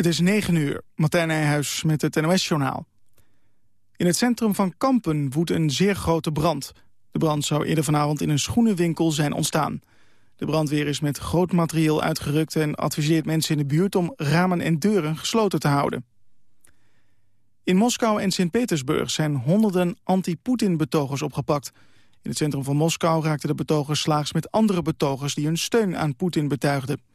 Het is 9 uur. Martijn Nijhuis met het NOS-journaal. In het centrum van Kampen woedt een zeer grote brand. De brand zou eerder vanavond in een schoenenwinkel zijn ontstaan. De brandweer is met groot materieel uitgerukt... en adviseert mensen in de buurt om ramen en deuren gesloten te houden. In Moskou en Sint-Petersburg zijn honderden anti-Poetin-betogers opgepakt. In het centrum van Moskou raakten de betogers slaags met andere betogers... die hun steun aan Poetin betuigden.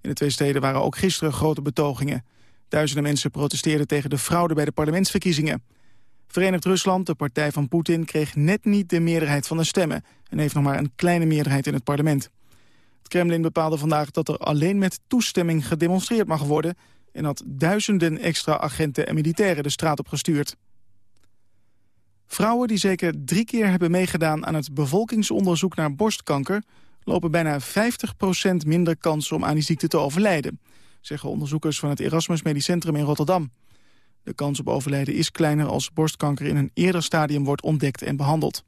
In de twee steden waren ook gisteren grote betogingen. Duizenden mensen protesteerden tegen de fraude bij de parlementsverkiezingen. Verenigd Rusland, de partij van Poetin, kreeg net niet de meerderheid van de stemmen... en heeft nog maar een kleine meerderheid in het parlement. Het Kremlin bepaalde vandaag dat er alleen met toestemming gedemonstreerd mag worden... en had duizenden extra agenten en militairen de straat op gestuurd. Vrouwen die zeker drie keer hebben meegedaan aan het bevolkingsonderzoek naar borstkanker lopen bijna 50% minder kans om aan die ziekte te overlijden, zeggen onderzoekers van het Erasmus Medisch Centrum in Rotterdam. De kans op overlijden is kleiner als borstkanker in een eerder stadium wordt ontdekt en behandeld.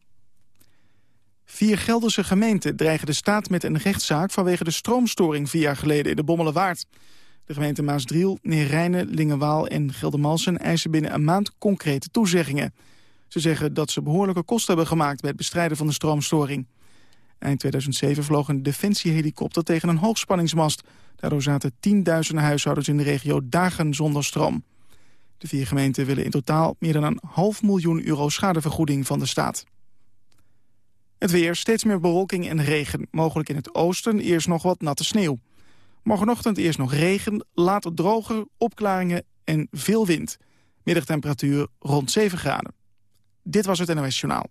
Vier Gelderse gemeenten dreigen de staat met een rechtszaak vanwege de stroomstoring vier jaar geleden in de Bommelenwaard. De gemeenten Maasdriel, Neerijnen, Lingewaal en Geldermalsen eisen binnen een maand concrete toezeggingen. Ze zeggen dat ze behoorlijke kosten hebben gemaakt bij het bestrijden van de stroomstoring. Eind 2007 vloog een defensiehelikopter tegen een hoogspanningsmast. Daardoor zaten tienduizenden huishoudens in de regio dagen zonder stroom. De vier gemeenten willen in totaal meer dan een half miljoen euro schadevergoeding van de staat. Het weer, steeds meer bewolking en regen. Mogelijk in het oosten eerst nog wat natte sneeuw. Morgenochtend eerst nog regen, later droger, opklaringen en veel wind. Middagtemperatuur rond 7 graden. Dit was het NOS Journaal.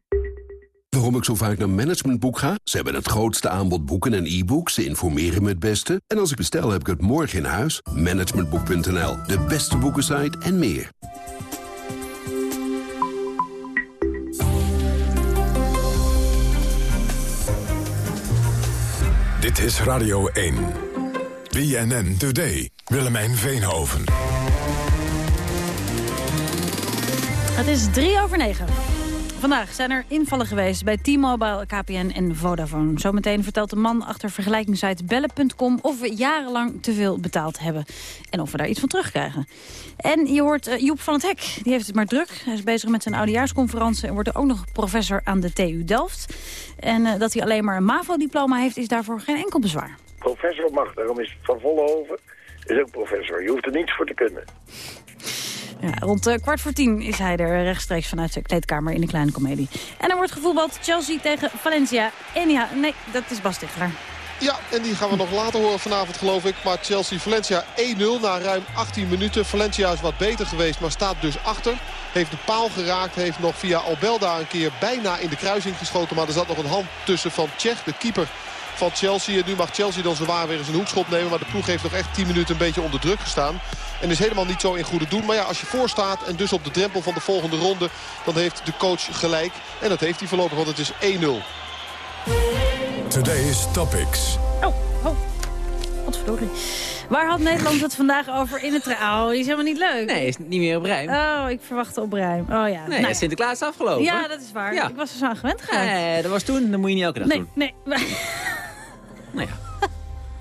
Waarom ik zo vaak naar Managementboek ga? Ze hebben het grootste aanbod boeken en e-books. Ze informeren me het beste. En als ik bestel, heb ik het morgen in huis. Managementboek.nl, de beste boekensite en meer. Dit is Radio 1. BNN Today. Willemijn Veenhoven. Het is drie over negen. Vandaag zijn er invallen geweest bij T-Mobile, KPN en Vodafone. Zometeen vertelt de man achter vergelijkingssite bellen.com... of we jarenlang te veel betaald hebben. En of we daar iets van terugkrijgen. En je hoort uh, Joep van het Hek, die heeft het maar druk. Hij is bezig met zijn oudejaarsconferentie... en wordt er ook nog professor aan de TU Delft. En uh, dat hij alleen maar een MAVO-diploma heeft... is daarvoor geen enkel bezwaar. Professor mag, daarom is Van Vollenhoven is ook professor. Je hoeft er niets voor te kunnen. Ja, rond uh, kwart voor tien is hij er rechtstreeks vanuit zijn kleedkamer in de kleine komedie. En er wordt gevoetbald Chelsea tegen Valencia. En ja, nee, dat is Bas. Ja, en die gaan we nog later horen vanavond geloof ik. Maar Chelsea-Valencia 1-0 na ruim 18 minuten. Valencia is wat beter geweest, maar staat dus achter. Heeft de paal geraakt, heeft nog via Albelda een keer bijna in de kruising geschoten. Maar er zat nog een hand tussen van Tsjech, de keeper van Chelsea. En nu mag Chelsea dan zowaar weer eens een hoekschop nemen. Maar de ploeg heeft nog echt 10 minuten een beetje onder druk gestaan. En is helemaal niet zo in goede doen. Maar ja, als je voorstaat en dus op de drempel van de volgende ronde... dan heeft de coach gelijk. En dat heeft hij voorlopig, want het is 1-0. Today's Topics. Oh, oh. Wat verdorie. Waar had Nederland het vandaag over in het... Oh, die is helemaal niet leuk. Nee, is niet meer op rijm. Oh, ik verwachtte op rijm. Oh ja. Nee, nou, Sinterklaas is afgelopen. Ja, dat is waar. Ja. Ik was er zo aan gewend geraakt. Nee, dat was toen. Dat moet je niet elke dag nee, doen. Nee, nee. nou ja.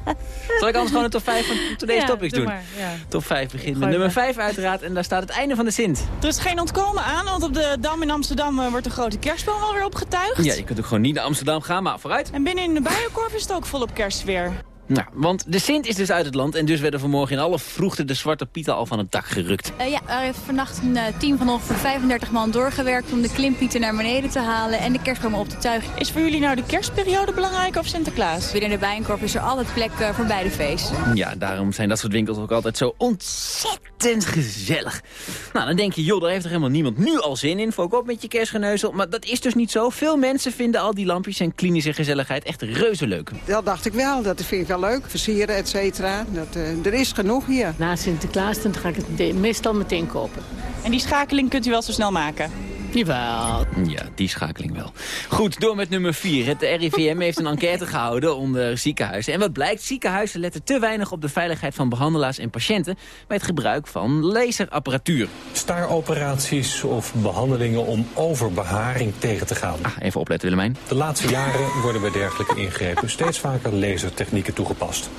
Zal ik anders gewoon de top 5 van Today's ja, Topics doen? Maar, ja. Top 5 begint met nummer 5 uiteraard. En daar staat het einde van de Sint. Er is geen ontkomen aan, want op de Dam in Amsterdam uh, wordt de grote kerstboom alweer opgetuigd. Ja, je kunt ook gewoon niet naar Amsterdam gaan, maar vooruit. En binnen in de Bijenkorf is het ook volop kerstsfeer. Nou, want de Sint is dus uit het land en dus werden vanmorgen in alle vroegte de zwarte pieten al van het dak gerukt. Uh, ja, er heeft vannacht een uh, team van ongeveer 35 man doorgewerkt om de klimpieten naar beneden te halen en de kerstbomen op te tuigen. Is voor jullie nou de kerstperiode belangrijk of Sinterklaas? Binnen de Bijenkorf is er altijd plek uh, voor beide feesten. Ja, daarom zijn dat soort winkels ook altijd zo ontzettend gezellig. Nou, dan denk je, joh, daar heeft er helemaal niemand nu al zin in. Fok op met je kerstgeneuzel. Maar dat is dus niet zo. Veel mensen vinden al die lampjes en klinische gezelligheid echt reuze leuk. Dat dacht ik wel. Dat vind ik wel leuk. Versieren, et cetera. Dat, uh, er is genoeg hier. Na Sinterklaas dan ga ik het meestal meteen kopen. En die schakeling kunt u wel zo snel maken? Jawel. Ja, die schakeling wel. Goed, door met nummer 4. Het RIVM heeft een enquête gehouden onder ziekenhuizen. En wat blijkt, ziekenhuizen letten te weinig op de veiligheid van behandelaars en patiënten... bij het gebruik van laserapparatuur. Staaroperaties of behandelingen om overbeharing tegen te gaan. Ah, even opletten Willemijn. De laatste jaren worden bij dergelijke ingrepen steeds vaker lasertechnieken toegepast.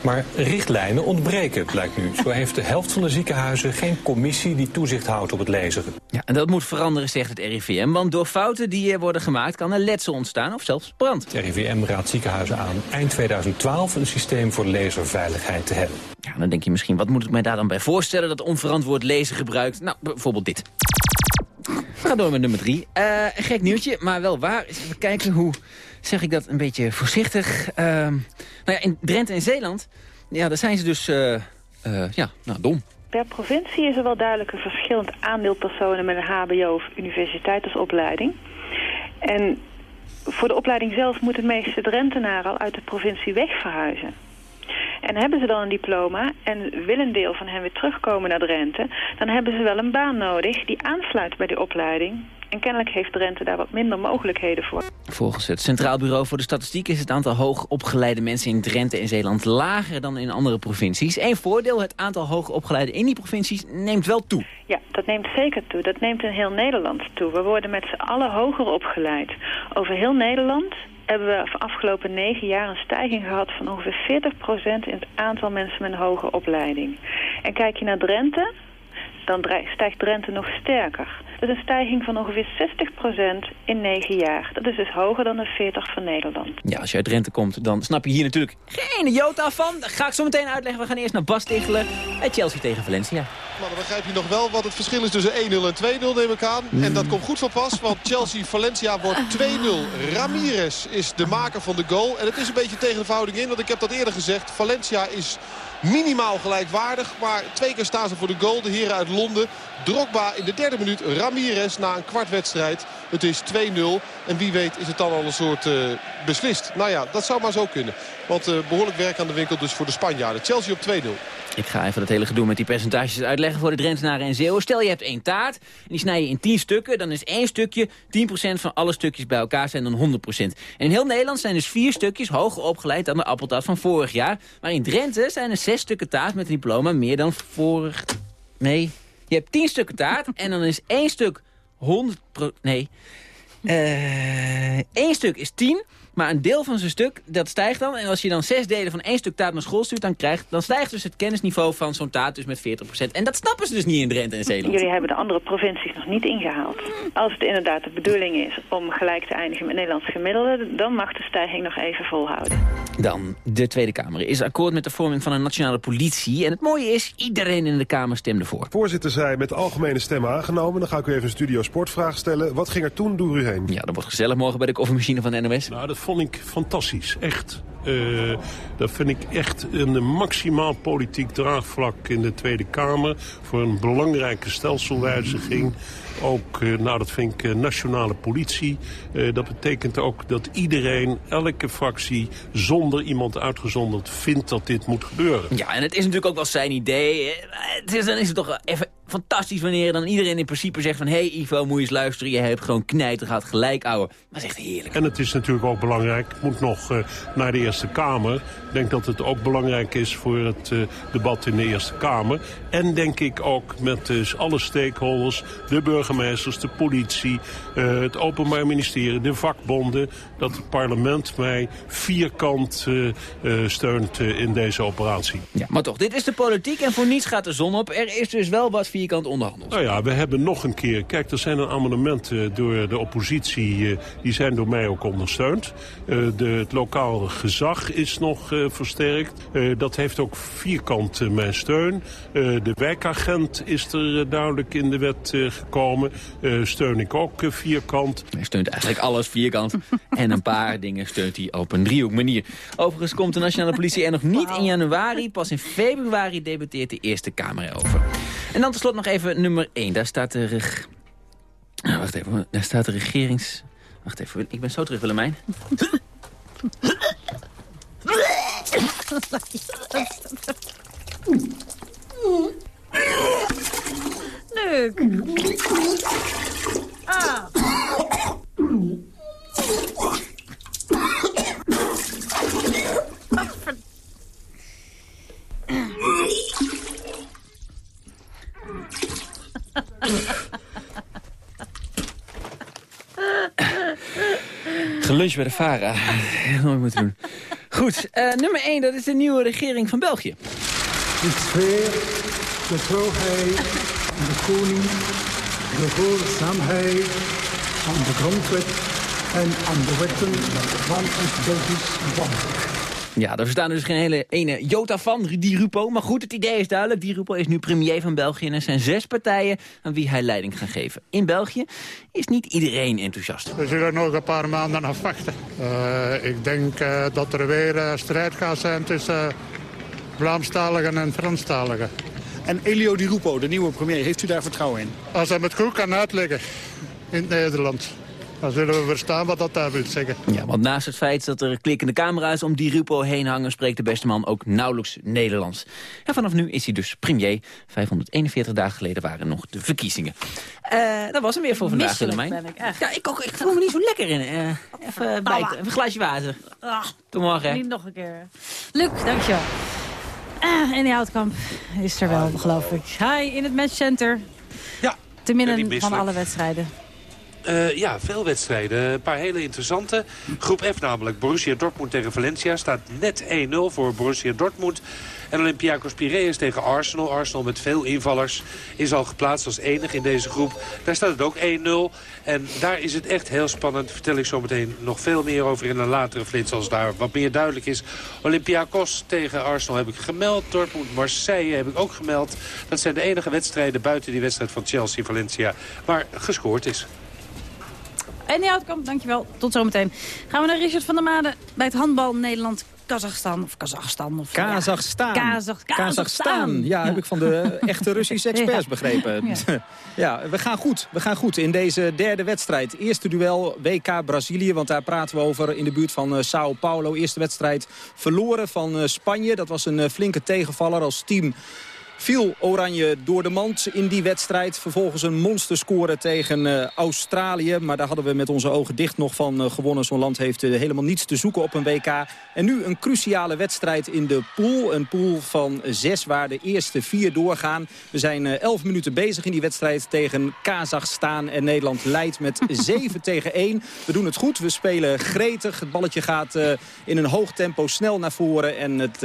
Maar richtlijnen ontbreken, blijkt nu. Zo heeft de helft van de ziekenhuizen geen commissie die toezicht houdt op het laseren. Ja, en dat moet veranderen, zegt het RIVM. Want door fouten die er worden gemaakt kan er letsel ontstaan of zelfs brand. Het RIVM raadt ziekenhuizen aan eind 2012 een systeem voor laserveiligheid te hebben. Ja, dan denk je misschien, wat moet ik mij daar dan bij voorstellen dat onverantwoord laser gebruikt? Nou, bijvoorbeeld dit. We gaan door met nummer drie. Uh, gek nieuwtje, maar wel waar. Even kijken hoe zeg ik dat een beetje voorzichtig. Uh, nou ja, in Drenthe en Zeeland, ja, daar zijn ze dus, uh, uh, ja, nou, dom. Per provincie is er wel duidelijk een verschillend aandeel personen met een hbo of universiteit als opleiding. En voor de opleiding zelf moeten de meeste Drentenaren al uit de provincie weg verhuizen. En hebben ze dan een diploma en wil een deel van hen weer terugkomen naar Drenthe... dan hebben ze wel een baan nodig die aansluit bij die opleiding. En kennelijk heeft Drenthe daar wat minder mogelijkheden voor. Volgens het Centraal Bureau voor de Statistiek is het aantal hoogopgeleide mensen in Drenthe en Zeeland lager dan in andere provincies. Eén voordeel, het aantal hoogopgeleiden in die provincies neemt wel toe. Ja, dat neemt zeker toe. Dat neemt in heel Nederland toe. We worden met z'n allen hoger opgeleid. Over heel Nederland hebben we de afgelopen negen jaar een stijging gehad van ongeveer 40% in het aantal mensen met een hoge opleiding. En kijk je naar Drenthe, dan stijgt Drenthe nog sterker. Dat is een stijging van ongeveer 60% in negen jaar. Dat is dus hoger dan de 40 van Nederland. Ja, als je uit Drenthe komt, dan snap je hier natuurlijk geen jota van. Dat ga ik zo meteen uitleggen. We gaan eerst naar Bas Tichelen bij Chelsea tegen Valencia. Maar dan begrijp je nog wel wat het verschil is tussen 1-0 en 2-0 neem ik aan. En dat komt goed van pas, want Chelsea-Valencia wordt 2-0. Ramirez is de maker van de goal. En het is een beetje tegen de verhouding in, want ik heb dat eerder gezegd. Valencia is minimaal gelijkwaardig. Maar twee keer staan ze voor de goal. De heren uit Londen. Drogba in de derde minuut. Ramirez na een kwartwedstrijd. Het is 2-0. En wie weet is het dan al een soort uh, beslist. Nou ja, dat zou maar zo kunnen. Want uh, behoorlijk werk aan de winkel dus voor de Spanjaarden. Chelsea op 2-0. Ik ga even dat hele gedoe met die percentages uitleggen voor de Drentenaren en Zeeuwen. Stel je hebt één taart en die snij je in 10 stukken. Dan is één stukje 10% van alle stukjes bij elkaar zijn dan 100%. En in heel Nederland zijn dus vier stukjes hoger opgeleid dan de appeltaart van vorig jaar. Maar in Drenthe zijn er zes stukken taart met een diploma meer dan vorig... Nee, je hebt 10 stukken taart en dan is één stuk 100... Nee, uh, één stuk is 10... Maar een deel van zijn stuk, dat stijgt dan. En als je dan zes delen van één stuk taart naar school stuurt... dan, krijgt, dan stijgt dus het kennisniveau van zo'n taart dus met 40%. En dat snappen ze dus niet in Drenthe en Zeeland. Jullie hebben de andere provincies nog niet ingehaald. Als het inderdaad de bedoeling is om gelijk te eindigen met Nederlands gemiddelde... dan mag de stijging nog even volhouden. Dan, de Tweede Kamer is akkoord met de vorming van een nationale politie. En het mooie is, iedereen in de Kamer stemde voor. Voorzitter zei met algemene stemmen aangenomen. Dan ga ik u even een studio sportvraag stellen. Wat ging er toen door u heen? Ja, dat wordt gezellig morgen bij de koffiemachine van de NOS. Nou, dat vond ik fantastisch. Echt. Uh, dat vind ik echt een maximaal politiek draagvlak in de Tweede Kamer... voor een belangrijke stelselwijziging. Ook, uh, nou dat vind ik, uh, nationale politie. dat betekent ook dat iedereen, elke fractie, zonder iemand uitgezonderd... vindt dat dit moet gebeuren. Ja, en het is natuurlijk ook wel zijn idee. Het is, dan is het toch even fantastisch wanneer dan iedereen in principe zegt van... hé hey Ivo, moet je eens luisteren, je hebt gewoon knijter, gaat gelijk ouwe. Maar zegt heerlijk. En het is natuurlijk ook belangrijk, ik moet nog uh, naar de Eerste Kamer. Ik denk dat het ook belangrijk is voor het uh, debat in de Eerste Kamer. En denk ik ook met alle stakeholders, de burgemeesters, de politie... Uh, het Openbaar Ministerie, de vakbonden... dat het parlement mij vierkant steunt in deze operatie. Ja, maar toch, dit is de politiek en voor niets gaat de zon op. Er is dus wel wat vierkant onderhandeld. Nou ja, we hebben nog een keer... Kijk, er zijn een amendementen door de oppositie... Eh, die zijn door mij ook ondersteund. Eh, de, het lokaal gezag is nog versterkt. dat heeft ook vierkant mijn steun. de wijkagent is er duidelijk in de wet gekomen. Steun ik ook vierkant. Hij steunt eigenlijk alles vierkant. en een paar dingen steunt hij op een driehoek manier. Overigens komt de nationale politie er nog niet in januari. Pas in februari debatteert de Eerste Kamer erover. En dan tenslotte nog even nummer 1. Daar staat de... Reg... Nou, wacht even, daar staat de regerings... Wacht even, ik ben zo terug, Willemijn. Leuk. Ah. Gelunch bij de Vara. Nooit moeten doen. Goed, uh, nummer 1, dat is de nieuwe regering van België. Ik zweer de trouwheid de koning, de gehoorzaamheid aan de grondwet en aan de wetten van het Belgisch volk. Ja, er staan dus geen hele ene jota van, Di Rupo. Maar goed, het idee is duidelijk. Di Rupo is nu premier van België en er zijn zes partijen aan wie hij leiding gaat geven. In België is niet iedereen enthousiast. We zullen nog een paar maanden afwachten. Uh, ik denk uh, dat er weer uh, strijd gaat zijn tussen Vlaamstaligen en Franstaligen. En Elio Di Rupo, de nieuwe premier, heeft u daar vertrouwen in? Als hij het goed kan uitleggen in het Nederland. Dan zullen we verstaan wat dat daar wil zeggen. Ja, want naast het feit dat er klikkende camera's om die Rupo heen hangen... spreekt de beste man ook nauwelijks Nederlands. En vanaf nu is hij dus premier. 541 dagen geleden waren nog de verkiezingen. Uh, dat was hem weer voor vandaag, Willemijn. ben ik echt. Ja, ik, ook, ik voel me niet zo lekker in. Uh, even bijten, even een glaasje water. Ah, Tot morgen. Niet nog een keer. Luc, dankjewel. Uh, en die Houtkamp is er wel, geloof ik. Hi, in het matchcenter. Ja. Te midden van alle wedstrijden. Uh, ja, veel wedstrijden. Een paar hele interessante. Groep F namelijk. Borussia Dortmund tegen Valencia staat net 1-0 voor Borussia Dortmund. En Olympiakos Piraeus tegen Arsenal. Arsenal met veel invallers is al geplaatst als enige in deze groep. Daar staat het ook 1-0. En daar is het echt heel spannend. vertel ik zo meteen nog veel meer over in een latere flits als daar wat meer duidelijk is. Olympiakos tegen Arsenal heb ik gemeld. Dortmund Marseille heb ik ook gemeld. Dat zijn de enige wedstrijden buiten die wedstrijd van Chelsea-Valencia waar gescoord is. En die Houtkamp, dankjewel. Tot zometeen. Gaan we naar Richard van der Made bij het handbal Nederland. Kazachstan of Kazachstan. Of, Kazachstan. Ja. Kazach, Kazachstan. Ja, heb ik van de echte Russische experts begrepen. Ja. we gaan goed. We gaan goed in deze derde wedstrijd. Eerste duel WK Brazilië, want daar praten we over in de buurt van uh, Sao Paulo. Eerste wedstrijd verloren van uh, Spanje. Dat was een uh, flinke tegenvaller als team viel Oranje door de mand in die wedstrijd. Vervolgens een monsterscore tegen uh, Australië. Maar daar hadden we met onze ogen dicht nog van uh, gewonnen. Zo'n land heeft uh, helemaal niets te zoeken op een WK. En nu een cruciale wedstrijd in de pool. Een pool van zes waar de eerste vier doorgaan. We zijn elf minuten bezig in die wedstrijd tegen Kazachstan. En Nederland leidt met 7 tegen 1. We doen het goed. We spelen gretig. Het balletje gaat in een hoog tempo snel naar voren. En het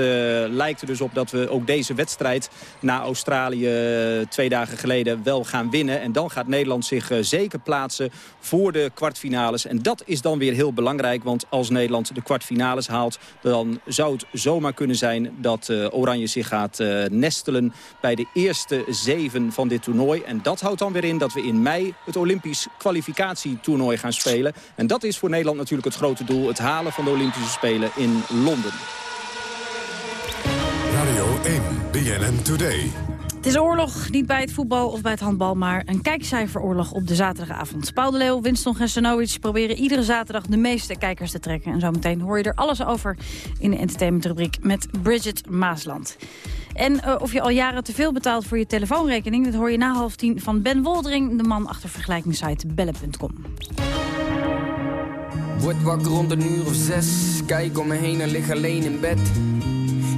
lijkt er dus op dat we ook deze wedstrijd na Australië eh, twee dagen geleden wel gaan winnen. En dan gaat Nederland zich eh, zeker plaatsen voor de kwartfinales. En dat is dan weer heel belangrijk, want als Nederland de kwartfinales haalt... dan zou het zomaar kunnen zijn dat uh, Oranje zich gaat nestelen... bij de eerste zeven van dit toernooi. En dat houdt dan weer in dat we in mei het Olympisch kwalificatietoernooi gaan spelen. En dat is voor Nederland natuurlijk het grote doel. Het halen van de Olympische Spelen in Londen. Radio 1, BNN Today. Het is oorlog, niet bij het voetbal of bij het handbal, maar een kijkcijferoorlog op de zaterdagavond. Paul de Leeuw, Winston Gessenovic proberen iedere zaterdag de meeste kijkers te trekken. En zometeen hoor je er alles over in de entertainmentrubriek met Bridget Maasland. En uh, of je al jaren te veel betaalt voor je telefoonrekening... dat hoor je na half tien van Ben Woldering, de man achter vergelijkingssite bellen.com. Word wakker rond een uur of zes, kijk om me heen en lig alleen in bed.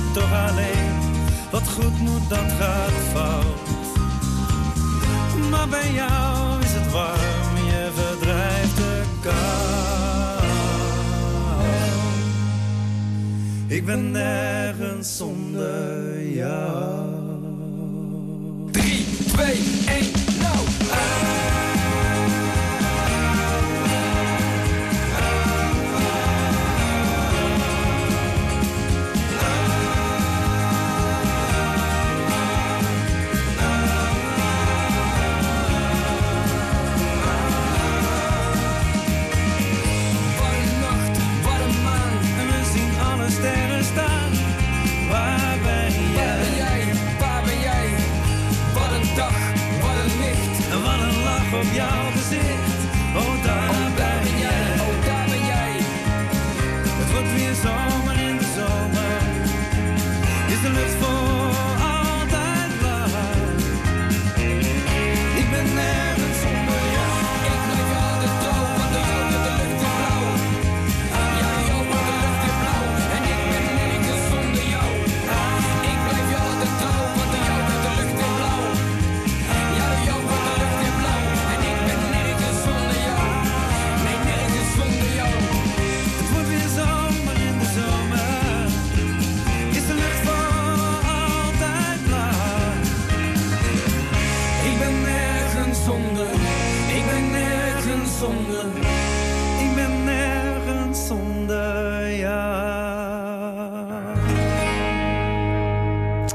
mensen toch alleen. Wat goed moet, dat gaat fout. Maar bij jou is het warm, je verdrijft de kou. Ik ben nergens zonder jou. 3, 2, zonder. Ik ben nergens zonder jou.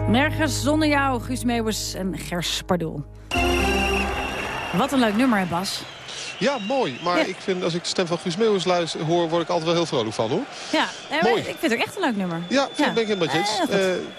Nergens zonder jou, Guus Meeuwers en Gers Pardoel. Wat een leuk nummer, Bas. Ja, mooi. Maar Ja. ik vind, als ik de stem van Guus Meeuwis luister, hoor, word ik altijd wel heel vrolijk van, hoor. Ja, eh, Mooi. ik vind het ook echt een leuk nummer. Ja, vind, ben ik helemaal eens. Eh,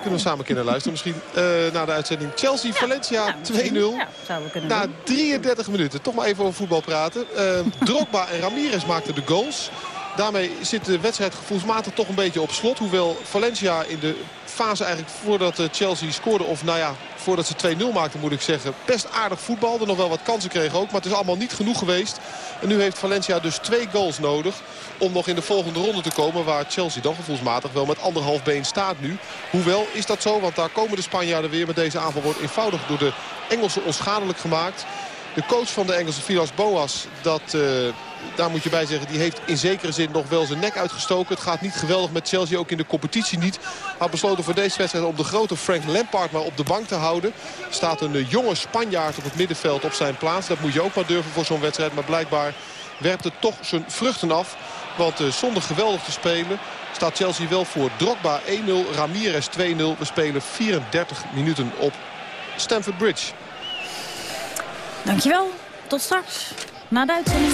kunnen we samen kunnen luisteren misschien. eh na de uitzending Chelsea-Valencia 2-0. Ja, zouden we kunnen Na doen. 33 minuten. Toch maar even over voetbal praten. Eh, Drogba en Ramirez maakten de goals. Daarmee zit de wedstrijd gevoelsmatig toch een beetje op slot. Hoewel Valencia in de fase eigenlijk voordat eh, Chelsea scoorde... of nou ja, voordat ze 2-0 maakten moet ik zeggen... best aardig voetbalde. Nog wel wat kansen kregen ook. Maar het is allemaal niet genoeg geweest. En nu heeft Valencia dus twee goals nodig... om nog in de volgende ronde te komen... waar Chelsea dan gevoelsmatig wel met anderhalf been staat nu. Hoewel is dat zo, want daar komen de Spanjaarden weer... met deze aanval wordt eenvoudig door de Engelsen onschadelijk gemaakt... De coach van de Engelse Vilas Boas, dat, eh, daar moet je bij zeggen... die heeft in zekere zin nog wel zijn nek uitgestoken. Het gaat niet geweldig met Chelsea, ook in de competitie niet. Had besloten voor deze wedstrijd om de grote Frank Lampard maar op de bank te houden. Staat een eh, jonge Spanjaard op het middenveld op zijn plaats. Dat moet je ook maar durven voor zo'n wedstrijd. Maar blijkbaar werpt het toch zijn vruchten af. Want eh, zonder geweldig te spelen staat Chelsea wel voor Drogba 1-0, Ramirez 2-0. We spelen 34 minuten op Stamford Bridge. Dankjewel. Tot straks. Na de uitzending.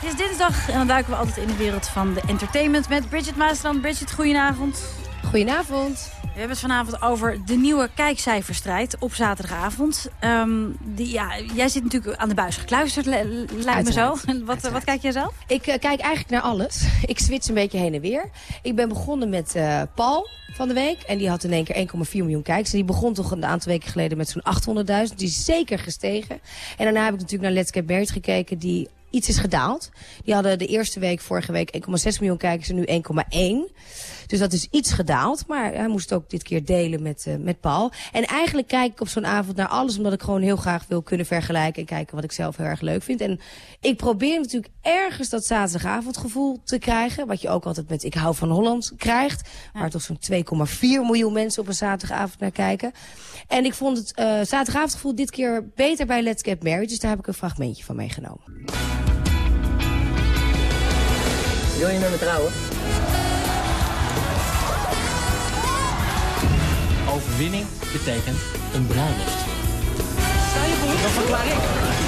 Het is dinsdag en dan duiken we altijd in de wereld van de entertainment met Bridget Maasland. Bridget, goedenavond. Goedenavond. We hebben het vanavond over de nieuwe kijkcijferstrijd op zaterdagavond. Um, die, ja, jij zit natuurlijk aan de buis gekluisterd, lijkt me zo. Wat, wat kijk jij zelf? Ik uh, kijk eigenlijk naar alles. Ik switch een beetje heen en weer. Ik ben begonnen met uh, Paul van de week. En die had in één keer 1,4 miljoen kijkers. En die begon toch een aantal weken geleden met zo'n 800.000. Die is zeker gestegen. En daarna heb ik natuurlijk naar Let's Get Married gekeken. Die iets is gedaald. Die hadden de eerste week, vorige week, 1,6 miljoen kijkers en nu 1,1. Dus dat is iets gedaald. Maar hij moest ook dit keer delen met, uh, met Paul. En eigenlijk kijk ik op zo'n avond naar alles... omdat ik gewoon heel graag wil kunnen vergelijken... en kijken wat ik zelf heel erg leuk vind. En ik probeer natuurlijk ergens dat zaterdagavondgevoel te krijgen. Wat je ook altijd met Ik hou van Holland krijgt. Waar toch zo'n 2,4 miljoen mensen op een zaterdagavond naar kijken. En ik vond het uh, zaterdagavondgevoel dit keer beter bij Let's Get Married. Dus daar heb ik een fragmentje van meegenomen. Wil je met me trouwen? Overwinning betekent een bruiloft. Je voor? Dan verklaar ik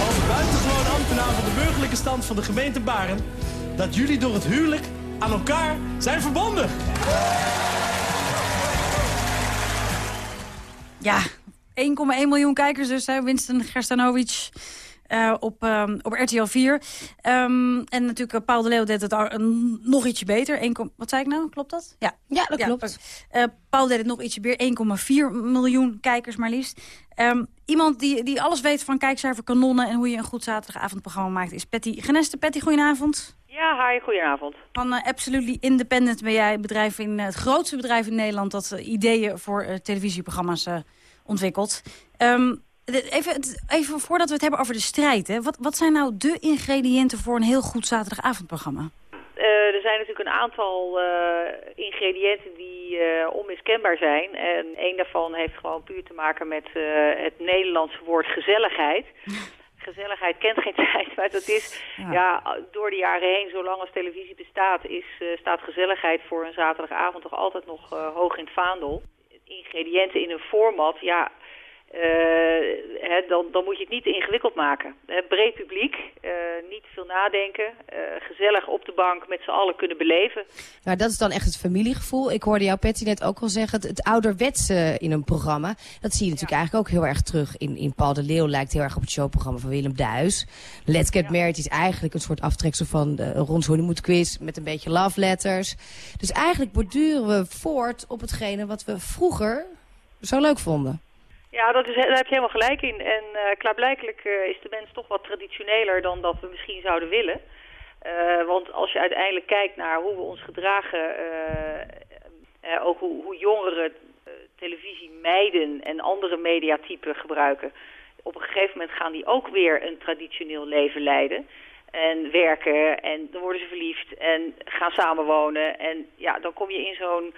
als buitengewoon ambtenaar van de burgerlijke stand van de gemeente Baren... dat jullie door het huwelijk aan elkaar zijn verbonden. Ja, 1,1 miljoen kijkers dus, hè. Winston Gerstanovic uh, op, um, op RTL 4. Um, en natuurlijk uh, Paul de Leeuw deed het uh, nog ietsje beter. 1, wat zei ik nou? Klopt dat? Ja, ja dat ja, klopt. Uh, Paul deed het nog ietsje meer. 1,4 miljoen kijkers maar liefst. Um, iemand die, die alles weet van kijkcijfer kanonnen... en hoe je een goed zaterdagavondprogramma maakt... is Patty Geneste. Patty, goedenavond. Ja, hi, goedenavond. Van uh, Absolutely Independent ben jij bedrijf in, het grootste bedrijf in Nederland... dat uh, ideeën voor televisieprogramma's ontwikkelt. Um, Even, even voordat we het hebben over de strijd. Hè. Wat, wat zijn nou de ingrediënten voor een heel goed zaterdagavondprogramma? Uh, er zijn natuurlijk een aantal uh, ingrediënten die uh, onmiskenbaar zijn. En één daarvan heeft gewoon puur te maken met het Nederlandse woord gezelligheid. gezelligheid kent geen tijd, maar dat is ja. ja. door de jaren heen, zolang als televisie bestaat, is, staat gezelligheid voor een zaterdagavond toch altijd nog hoog in het vaandel. Ingrediënten in een format, ja, uh, dan, dan moet je het niet te ingewikkeld maken. He, breed publiek, uh, niet veel nadenken, gezellig op de bank met z'n allen kunnen beleven. Nou, dat is dan echt het familiegevoel. Ik hoorde jou, Patty, net ook al zeggen, het, het ouderwetse in een programma. Dat zie je natuurlijk ja. eigenlijk ook heel erg terug in, in Paul de Leeuw. Lijkt heel erg op het showprogramma van Willem Duis. Let's Get ja. Married is eigenlijk een soort aftreksel van de Rons Quiz met een beetje love letters. Dus eigenlijk borduren we voort op hetgene wat we vroeger zo leuk vonden. Ja, dat is, daar heb je helemaal gelijk in. En uh, klaarblijkelijk uh, is de mens toch wat traditioneler dan dat we misschien zouden willen. Uh, want als je uiteindelijk kijkt naar hoe we ons gedragen, ook hoe, hoe jongeren televisie mijden en andere mediatypen gebruiken. Op een gegeven moment gaan die ook weer een traditioneel leven leiden. En werken en dan worden ze verliefd en gaan samenwonen. En ja, dan kom je in zo'n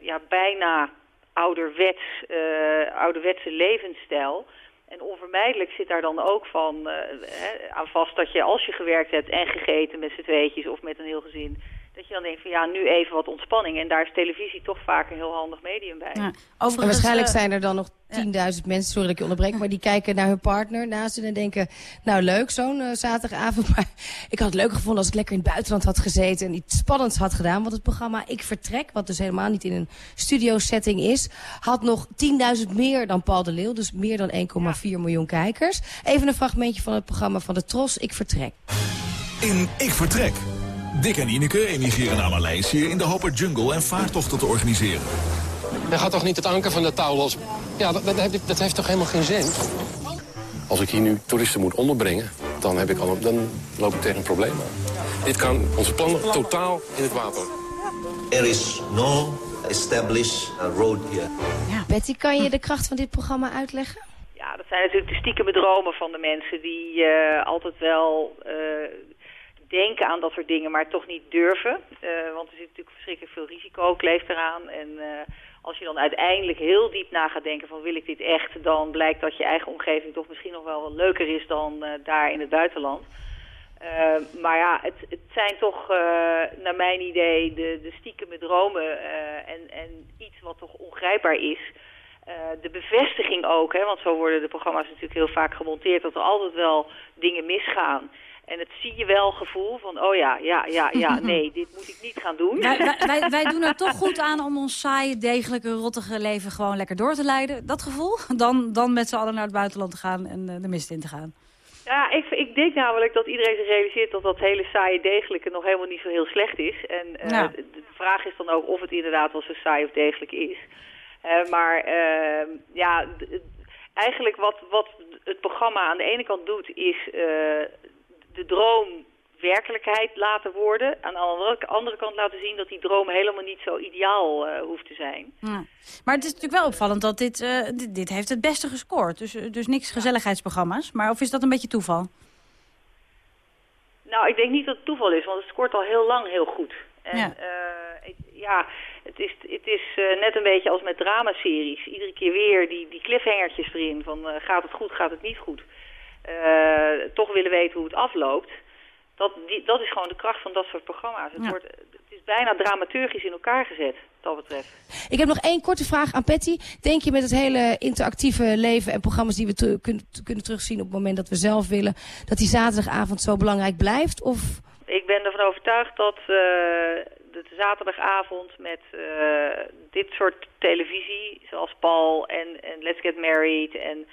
ja, bijna ouderwets, uh, ouderwetse levensstijl. En onvermijdelijk zit daar dan ook van uh, aan vast dat je als je gewerkt hebt en gegeten met z'n tweetjes of met een heel gezin dat je dan denkt van ja, nu even wat ontspanning. En daar is televisie toch vaak een heel handig medium bij. Ja, en waarschijnlijk uh, zijn er dan nog 10.000 ja. mensen, sorry dat ik je onderbreek... maar die kijken naar hun partner naast hen en denken... nou leuk, zo'n uh, zaterdagavond, maar ik had het leuk gevonden... als ik lekker in het buitenland had gezeten en iets spannends had gedaan. Want het programma Ik Vertrek, wat dus helemaal niet in een studio-setting is... had nog 10.000 meer dan Paul de Leeuw, dus meer dan 1,4 ja. miljoen kijkers. Even een fragmentje van het programma van de Tros, Ik Vertrek. In Ik Vertrek Dick en Ineke emigreren naar Maleisië in de hoop er jungle en vaartochten te organiseren. Hij gaat toch niet het anker van de touw los? Ja, dat, dat, heeft, dat heeft toch helemaal geen zin? Als ik hier nu toeristen moet onderbrengen, dan, heb ik al, dan loop ik tegen een probleem aan. Dit kan onze plannen totaal in het water. Er is no established road here. Ja. Betty, kan je de kracht van dit programma uitleggen? Ja, dat zijn natuurlijk de stiekeme dromen van de mensen die uh, altijd wel... Uh, denken aan dat soort dingen, maar toch niet durven. Uh, want er zit natuurlijk verschrikkelijk veel risico, kleeft eraan. En uh, als je dan uiteindelijk heel diep na gaat denken van wil ik dit echt... dan blijkt dat je eigen omgeving toch misschien nog wel wat leuker is dan uh, daar in het buitenland. maar ja, het, het zijn toch naar mijn idee de, de stiekeme dromen en, en iets wat toch ongrijpbaar is... de bevestiging ook, hè, want zo worden de programma's natuurlijk heel vaak gemonteerd... dat er altijd wel dingen misgaan. En het zie je wel gevoel van, oh ja, ja, ja, ja, nee, dit moet ik niet gaan doen. Wij, wij, doen er toch goed aan om ons saaie, degelijke, rottige leven gewoon lekker door te leiden. Dat gevoel? Dan, dan met z'n allen naar het buitenland te gaan en eh, de mist in te gaan. Ja, ik, ik denk namelijk dat iedereen zich realiseert dat dat hele saaie degelijke nog helemaal niet zo heel slecht is. En eh, Ja. de, vraag is dan ook of het inderdaad wel zo saai of degelijk is. Eh, maar eh, ja, eigenlijk wat, wat het programma aan de ene kant doet is de droom werkelijkheid laten worden. Aan de andere, kant laten zien dat die droom helemaal niet zo ideaal eh, hoeft te zijn. Ja. Maar het is natuurlijk wel opvallend dat dit, eh, dit, dit heeft het beste gescoord. Dus, eh, dus niks gezelligheidsprogramma's. Maar of is dat een beetje toeval? Nou, ik denk niet dat het toeval is, want het scoort al heel lang heel goed. En Ja. ja, ja het is, het is net een beetje als met dramaseries. Iedere keer weer die, die cliffhangertjes erin van gaat het goed, gaat het niet goed. Eh, toch willen weten hoe het afloopt. Dat, die, dat is gewoon de kracht van dat soort programma's. Het, Ja. wordt, het is bijna dramaturgisch in elkaar gezet, wat dat betreft. Ik heb nog één korte vraag aan Patty. Denk je met het hele interactieve leven en programma's die we te- kun- kunnen terugzien op het moment dat we zelf willen, dat die zaterdagavond zo belangrijk blijft? Of Ik ben ervan overtuigd dat eh, de zaterdagavond met eh, dit soort televisie, zoals Paul en, en Let's Get Married en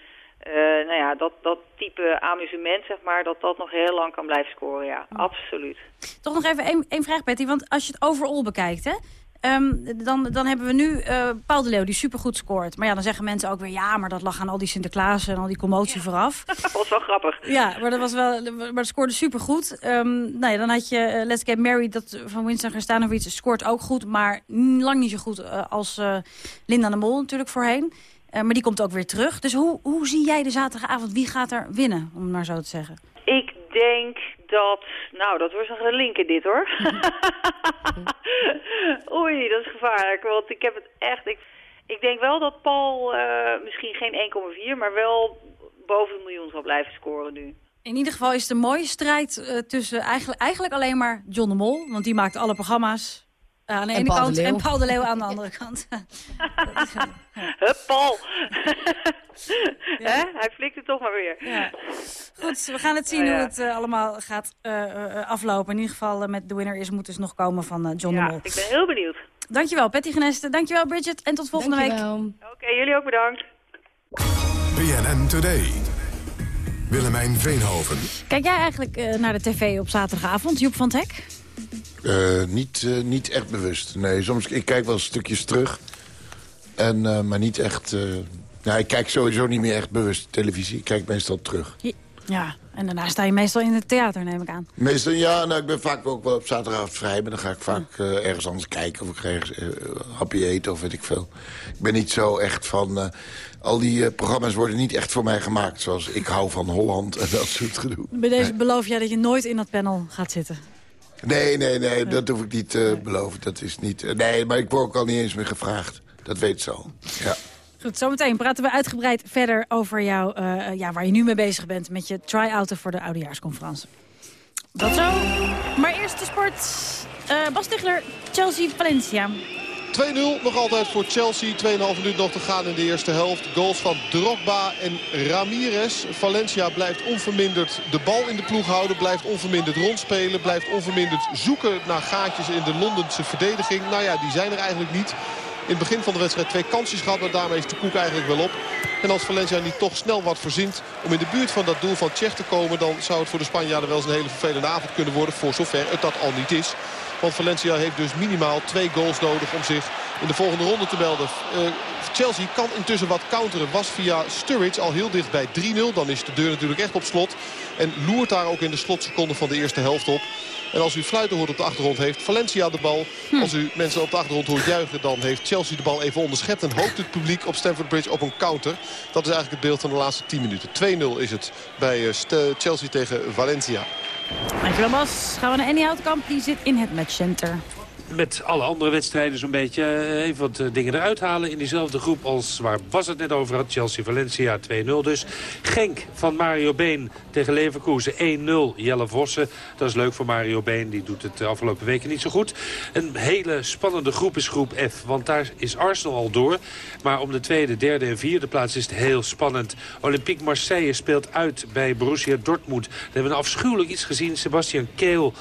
nou ja, dat, dat type amusement, zeg maar, dat dat nog heel lang kan blijven scoren, ja, absoluut. Toch nog even één, één vraag, Betty. Want als je het overall bekijkt, hè, ehm, dan, dan hebben we nu eh, Paul de Leeuw die supergoed scoort. Maar ja, dan zeggen mensen ook weer... ja, maar dat lag aan al die Sinterklaas en al die commotie vooraf. Dat was wel grappig. Ja, maar dat, was wel, maar dat scoorde supergoed. Ehm nou ja, dan had je eh, Let's Get Married dat van Winston Gerstanovic scoort ook goed... maar lang niet zo goed eh, als eh, Linda de Mol natuurlijk voorheen. Eh, maar die komt ook weer terug. Dus hoe, hoe zie jij de zaterdagavond? Wie gaat er winnen, om het maar zo te zeggen? Ik denk dat, nou, dat wordt een linker dit hoor. Oei, dat is gevaarlijk, want ik heb het echt, ik, ik denk wel dat Paul eh, misschien geen 1,4, maar wel boven de miljoen zal blijven scoren nu. In ieder geval is het een mooie strijd eh, tussen eigenlijk, eigenlijk alleen maar John de Mol. Want die maakt alle programma's aan de En ene Paul kant. En Paul de Leeuw aan de andere kant. Hup, Paul! Hè? Hij flikt het toch maar weer. Ja. Goed, we gaan het zien Nou ja. hoe het eh, allemaal gaat eh, eh, aflopen. In ieder geval met de winner is moet dus nog komen van John Ja, de Mol. ik ben heel benieuwd. Dankjewel, Patty Geneste. Dankjewel, Bridget. En tot volgende week. Oké, jullie ook bedankt. BNN Today. Willemijn Veenhoven. Kijk jij eigenlijk naar de tv op zaterdagavond, Joep van het Eh, niet, eh, niet echt bewust. Nee, soms ik kijk wel stukjes terug. En, eh, maar niet echt... nou, ik kijk sowieso niet meer echt bewust televisie. Ik kijk meestal terug. Ja, en daarna sta je meestal in het theater, neem ik aan. Meestal, ja, nou, ik ben vaak ook wel op zaterdagavond vrij. Maar dan ga ik vaak ergens anders kijken. Of ik ga ergens hapje eten of weet ik veel. Ik ben niet zo echt van... al die programma's worden niet echt voor mij gemaakt. Zoals Ik hou van Holland en dat soort gedoe. Bij deze beloof jij dat je nooit in dat panel gaat zitten. Nee, nee, nee, dat hoef ik niet te beloven. Dat is niet... eh, nee, maar ik word ook al niet eens meer gevraagd. Dat weet ze al. Ja. Goed, zometeen praten we uitgebreid verder over jou, eh, ja, waar je nu mee bezig bent... met je try-outen voor de oudejaarsconferentie. Dat zo. Maar eerst de sport. Eh Bas Tichler, Chelsea-Valencia. 2-0 nog altijd voor Chelsea. 2,5 minuut nog te gaan in de eerste helft. Goals van Drogba en Ramirez. Valencia blijft onverminderd de bal in de ploeg houden. Blijft onverminderd rondspelen. Blijft onverminderd zoeken naar gaatjes in de Londense verdediging. Nou ja, die zijn er eigenlijk niet. In het begin van de wedstrijd twee kansjes gehad. Maar daarmee is de koek eigenlijk wel op. En als Valencia niet toch snel wat verzint om in de buurt van dat doel van Tsjech te komen... dan zou het voor de Spanjaarden wel eens een hele vervelende avond kunnen worden. Voor zover het dat al niet is. Want Valencia heeft dus minimaal twee goals nodig om zich in de volgende ronde te melden. Eh, Chelsea kan intussen wat counteren. Was via Sturridge al heel dicht bij 3-0. Dan is de deur natuurlijk echt op slot. En loert daar ook in de slotseconden van de eerste helft op. En als u fluiten hoort op de achtergrond heeft Valencia de bal. Als u mensen op de achtergrond hoort juichen dan heeft Chelsea de bal even onderschept. En hoopt het publiek op Stamford Bridge op een counter. Dat is eigenlijk het beeld van de laatste 10 minuten. 2-0 is het bij eh, Chelsea tegen Valencia. Dankjewel Bas. Gaan we naar Annie Houtkamp, die zit in het matchcenter. Met alle andere wedstrijden zo'n beetje eh, even wat eh, dingen eruit halen. In diezelfde groep als waar was het net over had. Chelsea-Valencia 2-0 dus. Genk van Mario Been tegen Leverkusen 1-0. Jelle Vossen, dat is leuk voor Mario Been. Die doet het de afgelopen weken niet zo goed. Een hele spannende groep is groep F. Want daar is Arsenal al door. Maar om de tweede, derde en vierde plaats is het heel spannend. Olympique Marseille speelt uit bij Borussia Dortmund. We hebben een afschuwelijk iets gezien. Sebastian Keel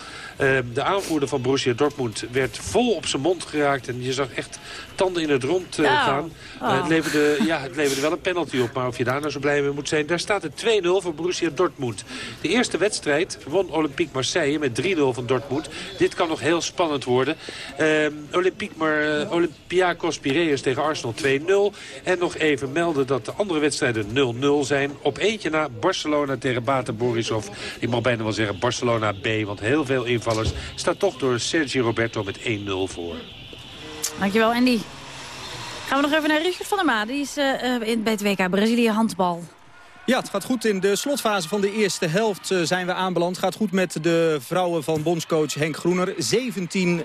de aanvoerder van Borussia Dortmund werd vol op zijn mond geraakt. En je zag echt tanden in het rond uh, gaan. Oh. het, leverde, ja, het leverde wel een penalty op. Maar of je daar nou zo blij mee moet zijn. Daar staat het 2-0 voor Borussia Dortmund. De eerste wedstrijd won Olympique Marseille met 3-0 van Dortmund. Dit kan nog heel spannend worden. Uh, Olympique maar, uh, Olympiakos Piraeus tegen Arsenal 2-0. En nog even melden dat de andere wedstrijden 0-0 zijn. Op eentje na Barcelona tegen Bata Borisov. Ik mag bijna wel zeggen Barcelona B. Want heel veel invallers staat toch door Sergio Roberto met 1-0 voor. Dankjewel, Andy. Gaan we nog even naar Richard van der Maa. Die is uh, in, bij het WK Brazilië handbal. Ja, het gaat goed. In de slotfase van de eerste helft uh, zijn we aanbeland. Gaat goed met de vrouwen van bondscoach Henk Groener. 17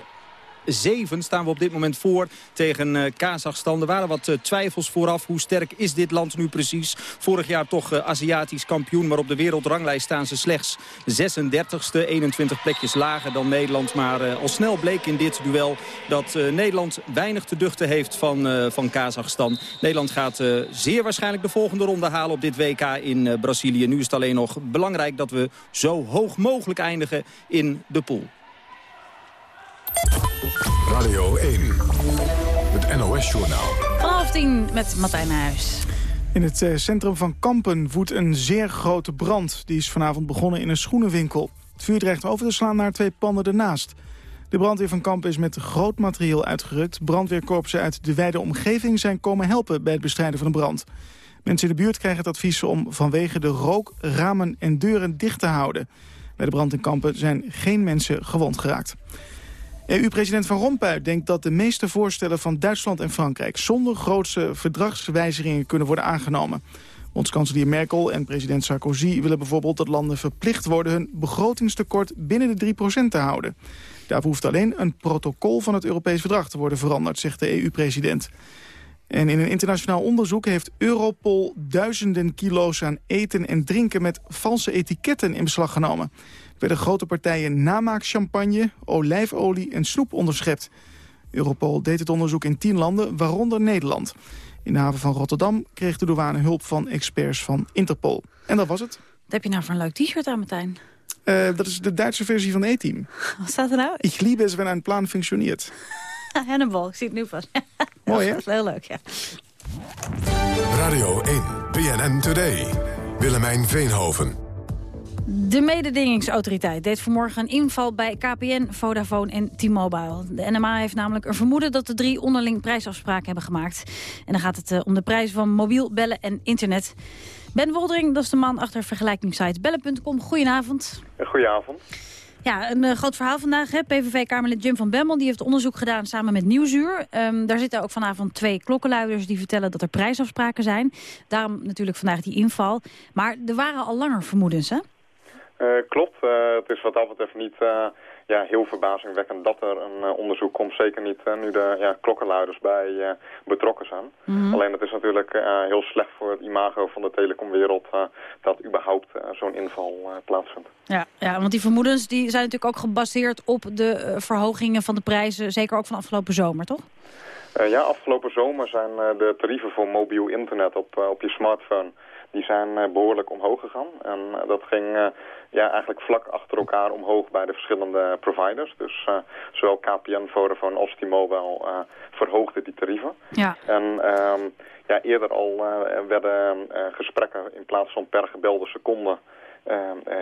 7 staan we op dit moment voor tegen uh, Kazachstan. Er waren wat uh, twijfels vooraf. Hoe sterk is dit land nu precies? Vorig jaar toch uh, Aziatisch kampioen, maar op de wereldranglijst staan ze slechts 36ste. 21 plekjes lager dan Nederland. Maar al snel bleek in dit duel dat Nederland weinig te duchten heeft van, van Kazachstan. Nederland gaat zeer waarschijnlijk de volgende ronde halen op dit WK in Brazilië. Nu is het alleen nog belangrijk dat we zo hoog mogelijk eindigen in de pool. Radio 1, het NOS-journaal. Van half tien met Martijn Huis. In het eh, centrum van Kampen woedt een zeer grote brand. Die is vanavond begonnen in een schoenenwinkel. Het vuur dreigt over te slaan naar twee panden ernaast. De brandweer van Kampen is met groot materieel uitgerukt. Brandweerkorpsen uit de wijde omgeving zijn komen helpen bij het bestrijden van de brand. Mensen in de buurt krijgen het advies om vanwege de rook ramen en deuren dicht te houden. Bij de brand in Kampen zijn geen mensen gewond geraakt. EU-president Van Rompuy denkt dat de meeste voorstellen van Duitsland en Frankrijk... zonder grootse verdragswijzigingen kunnen worden aangenomen. Bondskanselier Merkel en president Sarkozy willen bijvoorbeeld dat landen verplicht worden... hun begrotingstekort binnen de 3% te houden. Daarvoor hoeft alleen een protocol van het Europees Verdrag te worden veranderd, zegt de EU-president. En in een internationaal onderzoek heeft Europol duizenden kilo's aan eten en drinken met valse etiketten in beslag genomen werden grote partijen namaakchampagne, olijfolie en snoep onderschept. Europol deed het onderzoek in tien landen, waaronder Nederland. In de haven van Rotterdam kreeg de douane hulp van experts van Interpol. En dat was het. Wat heb je nou voor een leuk t-shirt aan, Martijn? Uh, dat is de Duitse versie van E-Team. Wat staat er nou? Ik liebe es, wenn een plan functioneert. Hannibal, ik zie het nu pas. Mooi, hè? Dat is heel leuk, ja. Radio 1, BNN Today. Willemijn Veenhoven. De mededingingsautoriteit deed vanmorgen een inval bij KPN, Vodafone en T-Mobile. De NMA heeft namelijk een vermoeden dat de drie onderling prijsafspraken hebben gemaakt. En dan gaat het uh, om de prijs van mobiel, bellen en internet. Ben Woldering, dat is de man achter vergelijkingssite bellen.com. Goedenavond. Goedenavond. Ja, een uh, groot verhaal vandaag. PVV-Kamerlid Jim van Bemmel die heeft onderzoek gedaan samen met Nieuwsuur. Um, daar zitten ook vanavond twee klokkenluiders die vertellen dat er prijsafspraken zijn. Daarom natuurlijk vandaag die inval. Maar er waren al langer vermoedens, hè? Uh, klopt. Uh, het is wat dat betreft niet uh, ja, heel verbazingwekkend dat er een onderzoek komt. Zeker niet nu de ja, klokkenluiders bij betrokken zijn. Mm -hmm. Alleen het is natuurlijk heel slecht voor het imago van de telecomwereld dat überhaupt zo'n inval plaatsvindt. Ja, ja, want die vermoedens die zijn natuurlijk ook gebaseerd op de verhogingen van de prijzen. Zeker ook van afgelopen zomer, toch? ja, afgelopen zomer zijn de tarieven voor mobiel internet op, op je smartphone die zijn behoorlijk omhoog gegaan. En dat ging ja, eigenlijk vlak achter elkaar omhoog bij de verschillende providers. Dus uh, zowel KPN, Vodafone als T-Mobile uh, verhoogden die tarieven. Ja. En um, ja, eerder al uh, werden gesprekken in plaats van per gebelde seconde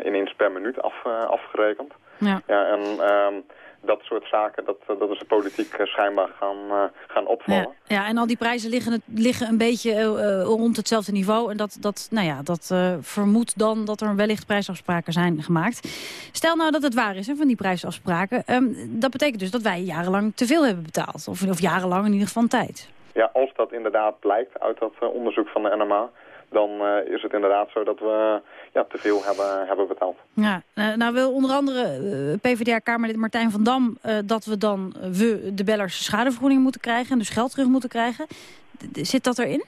ineens per minuut af, afgerekend. Ja. ja en um, dat soort zaken, dat, eh, dat is de politiek eh, schijnbaar gaan, uh, gaan opvallen. Ja, ja, en al die prijzen liggen, liggen een beetje rond hetzelfde niveau. En dat, dat, nou ja, dat vermoedt dan dat er wellicht prijsafspraken zijn gemaakt. Stel nou dat het waar is hè, van die prijsafspraken. Um, dat betekent dus dat wij jarenlang te veel hebben betaald. Of, of jarenlang in ieder geval tijd. Ja, als dat inderdaad blijkt uit dat onderzoek van de NMA dan eh, is het inderdaad zo dat we ja, te veel hebben, hebben betaald. Ja, eh, nou wil onder andere eh, PvdA-kamerlid Martijn van Dam... eh, dat we dan we de bellers schadevergoeding moeten krijgen... en dus geld terug moeten krijgen. Zit dat erin?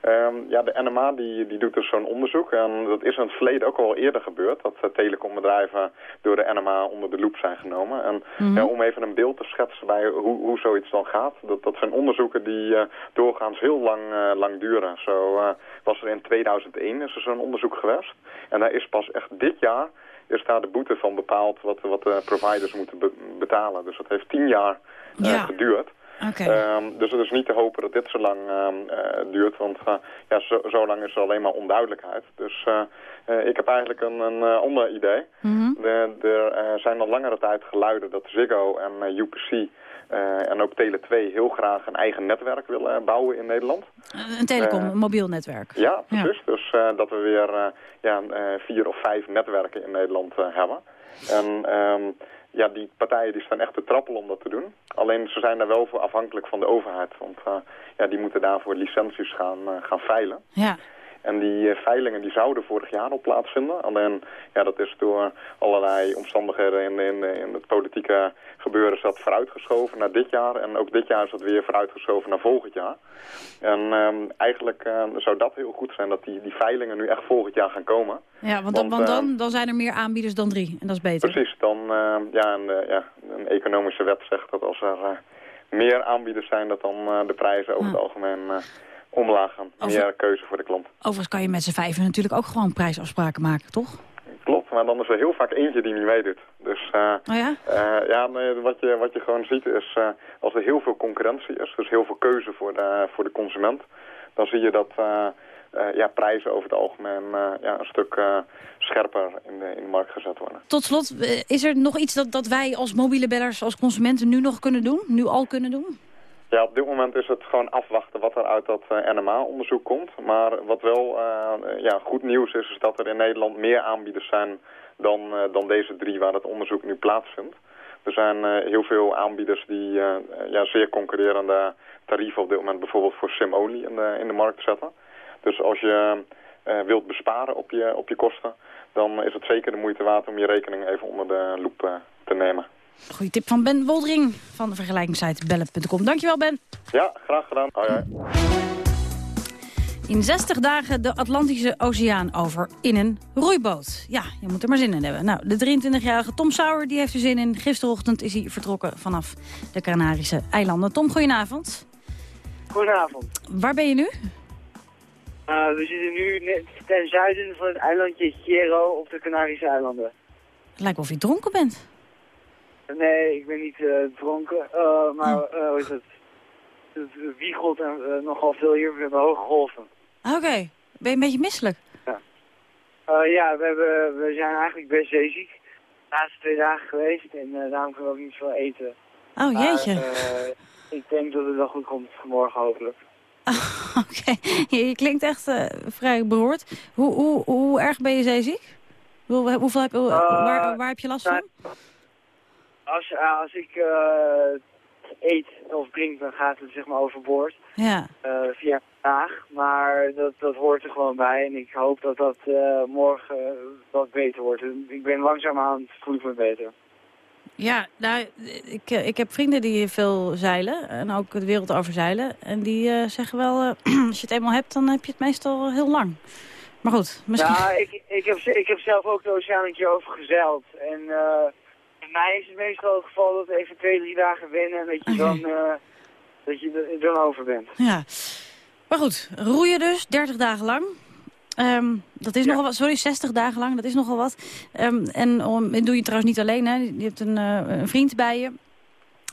Ehm, ja, de NMA die, die doet dus zo'n onderzoek. En dat is in het verleden ook al eerder gebeurd. Dat uh, telecombedrijven door de NMA onder de loep zijn genomen. En Mhm. ja, om even een beeld te schetsen bij hoe, hoe zoiets dan gaat. Dat, dat zijn onderzoeken die eh, doorgaans heel lang, eh, lang duren. Zo eh, was er in 2001 is er zo'n onderzoek geweest. En daar is pas echt dit jaar is daar de boete van bepaald wat, wat de providers moeten be- betalen. Dus dat heeft tien jaar eh, geduurd. Ehm, dus het is niet te hopen dat dit zo lang ehm, eh, duurt, want eh, ja, zo, zo lang is er alleen maar onduidelijkheid. Dus eh, ik heb eigenlijk een, een ander idee. Er er, zijn al langere tijd geluiden dat Ziggo en UPC en ook Tele2 heel graag een eigen netwerk willen bouwen in Nederland. Een telecom, een mobiel netwerk. Ja, precies. Dus dat we weer ja, vier of vijf netwerken in Nederland hebben. En ehm, ja, die partijen die staan echt te trappelen om dat te doen. Alleen ze zijn daar wel voor afhankelijk van de overheid. Want eh, ja, die moeten daarvoor licenties gaan, eh, gaan veilen. Ja. En die eh, veilingen die zouden vorig jaar al plaatsvinden. Alleen ja, dat is door allerlei omstandigheden in, in, in het politieke gebeuren is dat vooruitgeschoven naar dit jaar. En ook dit jaar is dat weer vooruitgeschoven naar volgend jaar. En ehm, eigenlijk eh, zou dat heel goed zijn dat die, die veilingen nu echt volgend jaar gaan komen. Ja, want, dan, Want, want eh, dan, dan zijn er meer aanbieders dan drie. En dat is beter. Precies, dan ja, een, eh, ja, een economische wet zegt dat als er eh, meer aanbieders zijn, dat dan de prijzen over het algemeen omlaag gaan. Over- Meer keuze voor de klant. Overigens kan je met z'n vijven natuurlijk ook gewoon prijsafspraken maken, toch? Klopt, maar dan is er heel vaak eentje die niet meedoet. Dus eh, Oh ja? eh, ja, nee, wat, je, wat je gewoon ziet is, eh, als er heel veel concurrentie is, dus heel veel keuze voor de, voor de consument, dan zie je dat ja, prijzen over het algemeen ja, een stuk scherper in de, in de markt gezet worden. Tot slot, is er nog iets dat, dat wij als mobiele bellers, als consumenten nu nog kunnen doen? Nu al kunnen doen? Ja, op dit moment is het gewoon afwachten wat er uit dat eh, NMA-onderzoek komt. Maar wat wel eh, ja, goed nieuws is, is dat er in Nederland meer aanbieders zijn dan, eh, dan deze drie waar het onderzoek nu plaatsvindt. Er zijn heel veel aanbieders die ja, zeer concurrerende tarieven op dit moment bijvoorbeeld voor simolie in de, in de markt zetten. Dus als je wilt besparen op je, op je kosten, dan is het zeker de moeite waard om je rekening even onder de loep te nemen. Goeie tip van Ben Woldering van de vergelijkingssite bellen.com. Dankjewel Ben. Ja, graag gedaan. Hoi, hoi. In 60 dagen de Atlantische Oceaan over in een roeiboot. Ja, je moet er maar zin in hebben. Nou, de 23-jarige Tom Sauer die heeft er zin in. Gisterochtend is hij vertrokken vanaf de Canarische eilanden. Tom, goedenavond. Goedenavond. Waar ben je nu? Uh, we zitten nu net ten zuiden van het eilandje Hierro op de Canarische eilanden. Het lijkt wel of je dronken bent. Nee, ik ben niet uh, dronken, uh, maar uh, hoe is het? Het wiegelt en nogal veel hier. We hebben hoge golven. Oké, okay. ben je een beetje misselijk? Ja, ja we, hebben, we zijn eigenlijk best zeeziek. De laatste twee dagen geweest en daarom kunnen we ook niet veel eten. Oh jeetje. Ik denk dat het wel goed komt vanmorgen hopelijk. Oké, okay. je, je, klinkt echt uh, vrij beroerd. Hoe, hoe, hoe erg ben je zeeziek? Hoe, hoeveel heb, uh, waar, waar heb je last van? Als, als ik uh, eet of drink, dan gaat het zeg maar overboord. Ja. Uh, via vandaag. Maar dat, dat hoort er gewoon bij. En ik hoop dat dat morgen wat beter wordt. Ik ben langzaamaan het voel ik me beter. Ja, nou, ik, ik heb vrienden die veel zeilen. En ook de wereld over zeilen. En die uh, zeggen wel, als je het eenmaal hebt, dan heb je het meestal heel lang. Maar goed, misschien... Ja, ik, ik, heb, ik heb zelf ook de oceaan een keer over gezeild. En uh, bij mij is het meestal het geval dat even twee, drie dagen wennen en dat je, okay. dan, uh, dat je er dan over bent. Ja, maar goed, roeien dus, 30 dagen lang. Um, dat is ja. nogal wat, sorry, 60 dagen lang, dat is nogal wat. Um, en om, doe je trouwens niet alleen, hè? je hebt een, uh, een vriend bij je.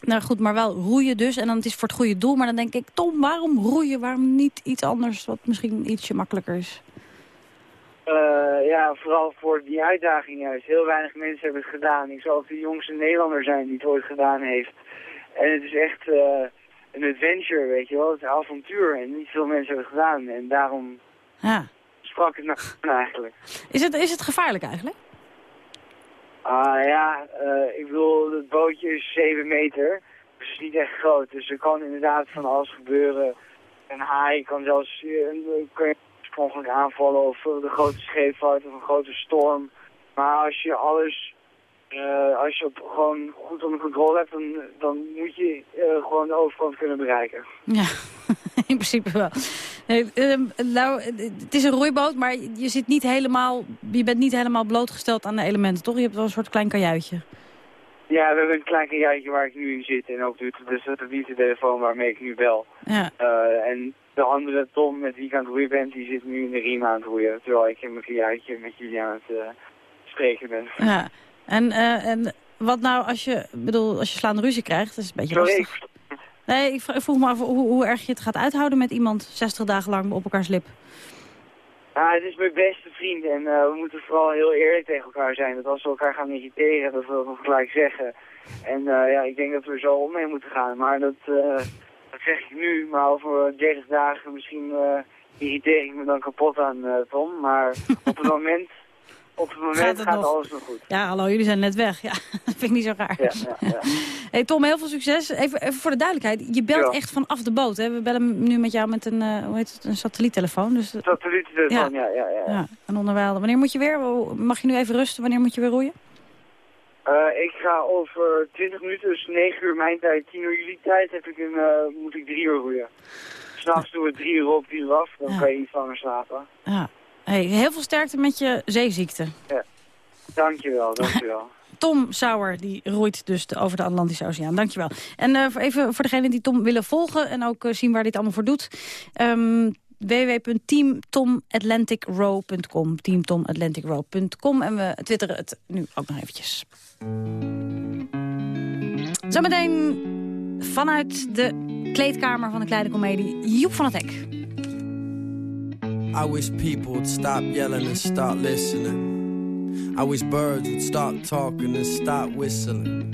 Nou goed, maar wel roeien dus. En dan het is voor het goede doel. Maar dan denk ik, Tom, waarom roeien? Waarom niet iets anders wat misschien ietsje makkelijker is? Uh, ja, vooral voor die uitdaging juist. Heel weinig mensen hebben het gedaan. Ik zal ook de jongste Nederlander zijn die het ooit gedaan heeft. En het is echt uh, een adventure, weet je wel. Het is een avontuur. En niet veel mensen hebben het gedaan. En daarom ja. sprak ik naar eigenlijk. Is het, is het gevaarlijk eigenlijk? Ah uh, ja, uh, ik bedoel, het bootje is 7 meter. Dus het is niet echt groot. Dus er kan inderdaad van alles gebeuren. Een haai kan zelfs... kan je ongeluk aanvallen of de grote scheepvaart of een grote storm. Maar als je alles, uh, als je het gewoon goed onder controle hebt, dan, dan moet je uh, gewoon de overkant kunnen bereiken. Ja, in principe wel. Nee, nou, het is een roeiboot, maar je, zit niet helemaal, je bent niet helemaal blootgesteld aan de elementen, toch? Je hebt wel een soort klein kajuitje. Ja, we hebben een klein kajuitje waar ik nu in zit en ook de, de telefoon waarmee ik nu bel. Ja. Uh, en de andere Tom met wie ik aan het roeien ben, die zit nu in de riem aan het roeien. Terwijl ik in mijn kajuitje met jullie aan het uh, spreken ben. Ja, en, uh, en wat nou als je, bedoel, als je slaande ruzie krijgt, dat is een beetje Sorry, lastig. Nee, ik vroeg me af hoe, hoe erg je het gaat uithouden met iemand 60 dagen lang op elkaars lip. Ja, het is mijn beste vriend en uh, we moeten vooral heel eerlijk tegen elkaar zijn. Dat als we elkaar gaan irriteren, dat we dat gelijk zeggen. En ja, ik denk dat we er zo om mee moeten gaan. Maar dat zeg ik nu, maar over 30 dagen misschien irriteer ik me dan kapot aan Tom. Maar op het moment op het moment gaat, gaat alles nog goed. Ja, hallo, jullie zijn net weg. Ja, dat vind ik niet zo raar. Ja, ja, ja. hey, Tom, heel veel succes. Even, even voor de duidelijkheid. Je belt echt vanaf de boot, hè? We bellen nu met jou met een, uh, hoe heet het, een satelliettelefoon. Dus, satelliettelefoon, ja. Ja, ja, ja. En onderwijl, wanneer moet je weer? Mag je nu even rusten? Wanneer moet je weer roeien? Uh, ik ga over 20 minuten, dus 9 uur mijn tijd, 10 uur jullie tijd, heb ik een, uh, moet ik 3 uur roeien. S'nachts doen we 3 uur op, 3 uur af, dan kan je iets langer slapen. Ja. Hey, heel veel sterkte met je zeeziekte. Ja, dankjewel, dankjewel. Tom Sauer, die roeit dus de, over de Atlantische Oceaan. Dankjewel. En uh, even voor degenen die Tom willen volgen en ook zien waar dit allemaal voor doet... Um, www.teamtomatlanticrow.com teamtomatlanticrow.com En we twitteren het nu ook nog eventjes. Zometeen vanuit de kleedkamer van de Kleine Comedie Joep van het Hek. I wish people would stop yelling and start listening. I wish birds would start talking and start whistling.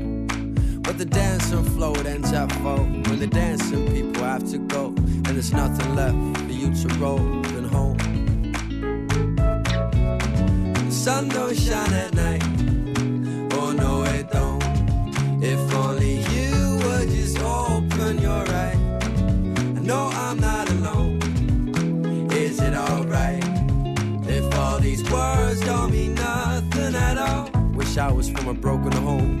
But the dancing floor ends at four. When the dancing people have to go. And there's nothing left for you to roll and home. Sun don't shine at night. Oh no, it don't. If only you would just open your eyes. I know I'm not alone is it alright? If all these words don't mean nothing at all. Wish I was from a broken home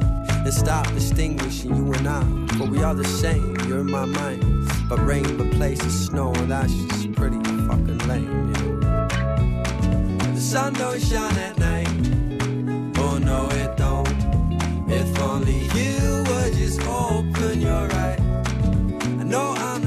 and stop distinguishing you and I. For we are the same, you're in my mind. But rain replaces snow, and that's just pretty fucking lame, know. The sun don't shine at night. Oh no, it don't. If only you would just open your eyes. I know I'm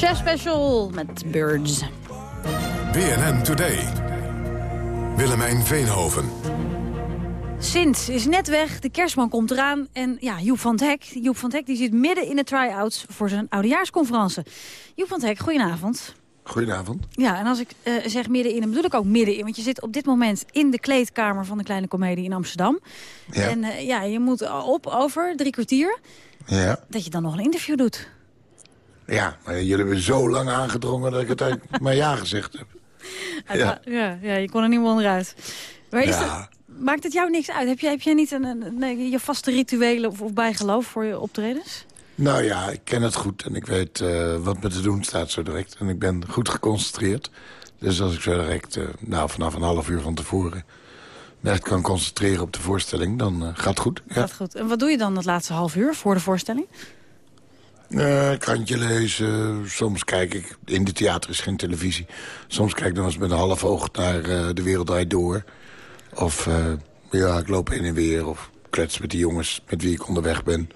Chef Special met Birds. BNN Today. Willemijn Veenhoven. Sint is net weg, de kerstman komt eraan. En ja, Joep van het Hek, Joep van het Hek die zit midden in de try-outs voor zijn oudejaarsconferentie. Joep van het Hek, goedenavond. Goedenavond. Ja, en als ik eh, zeg middenin, dan bedoel ik ook middenin. Want je zit op dit moment in de kleedkamer van de Kleine Comedie in Amsterdam. Ja. En eh, ja, je moet op over drie kwartier. Ja. Dat je dan nog een interview doet. Ja, maar jullie hebben zo lang aangedrongen dat ik het eigenlijk maar ja gezegd heb. Ja. ja, ja, je kon er niet meer onderuit. Maar is Ja. dat, maakt het jou niks uit? Heb, je, heb jij niet een, een, nee, je vaste rituelen of, of bijgeloof voor je optredens? Nou ja, ik ken het goed en ik weet eh, wat me te doen staat zo direct. En ik ben goed geconcentreerd. Dus als ik zo direct, eh, nou vanaf een half uur van tevoren... me echt kan concentreren op de voorstelling, dan eh, gaat het goed. Ja. Gaat goed. En wat doe je dan het laatste half uur voor de voorstelling? Eh, krantje lezen, soms kijk ik... In de theater is geen televisie. Soms kijk ik nog eens met een half oog naar eh, De Wereld Draait Door. Of eh, ja, ik loop heen en weer. Of klets met die jongens met wie ik onderweg ben.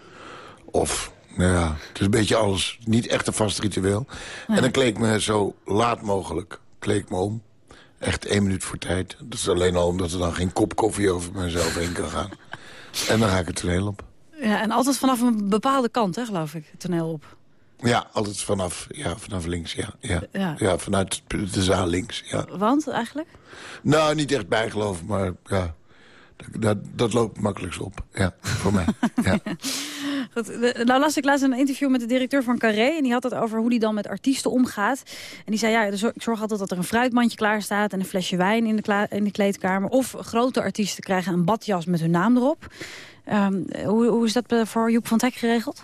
Of, nou ja, het is een beetje alles. Niet echt een vast ritueel. En dan kleed ik me zo laat mogelijk kleed ik me om. Echt één minuut voor tijd. Dat is alleen al omdat er dan geen kop koffie over mezelf heen kan gaan. En dan ga ik het toneel op. Ja, en altijd vanaf een bepaalde kant, hè, geloof ik, het toneel op. Ja, altijd vanaf, ja, vanaf links, ja. Ja, Ja. ja. vanuit de zaal links, ja. Want eigenlijk? Nou, niet echt bijgeloof, maar ja, dat, dat, dat loopt makkelijkst op. Ja, voor mij. Ja. Goed, de- nou las ik laatst een interview met de directeur van Carré... en die had het over hoe die dan met artiesten omgaat. En die zei, ja, dus ik zorg altijd dat er een fruitmandje klaar staat... en een flesje wijn in de, in de kleedkamer. Of grote artiesten krijgen een badjas met hun naam erop. Ehm, hoe, hoe is dat voor Joep van Teck geregeld?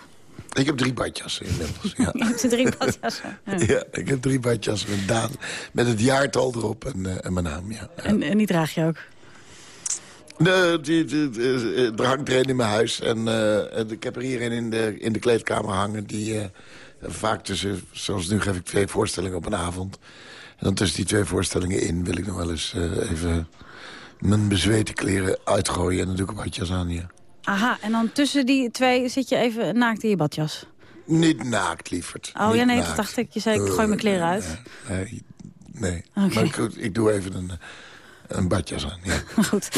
Ik heb drie badjassen inmiddels. Ja. Je hebt drie badjassen. Ja. ja, ik heb drie badjassen met, Daan, met het jaartal erop en, eh, en mijn naam, ja. En, en die draag je ook? Nee, die, die, die- eh, er hangt er een in mijn huis. En, eh, en ik heb er hier een in de, in de kleedkamer hangen. Die vaak tussen, zoals nu geef ik twee voorstellingen op een avond. En dan tussen die twee voorstellingen in wil ik nog wel eens even mijn bezweten kleren uitgooien. En dan doe ik een badjas aan, ja. Aha, en dan tussen die twee zit je even naakt in je badjas? Niet naakt, lieverd. Oh Niet ja, nee, naakt. dat dacht ik. Je zei, ik gooi mijn kleren uit. Nee, nee. Oké. maar ik, ik doe even een, een badjas aan, ja. Goed.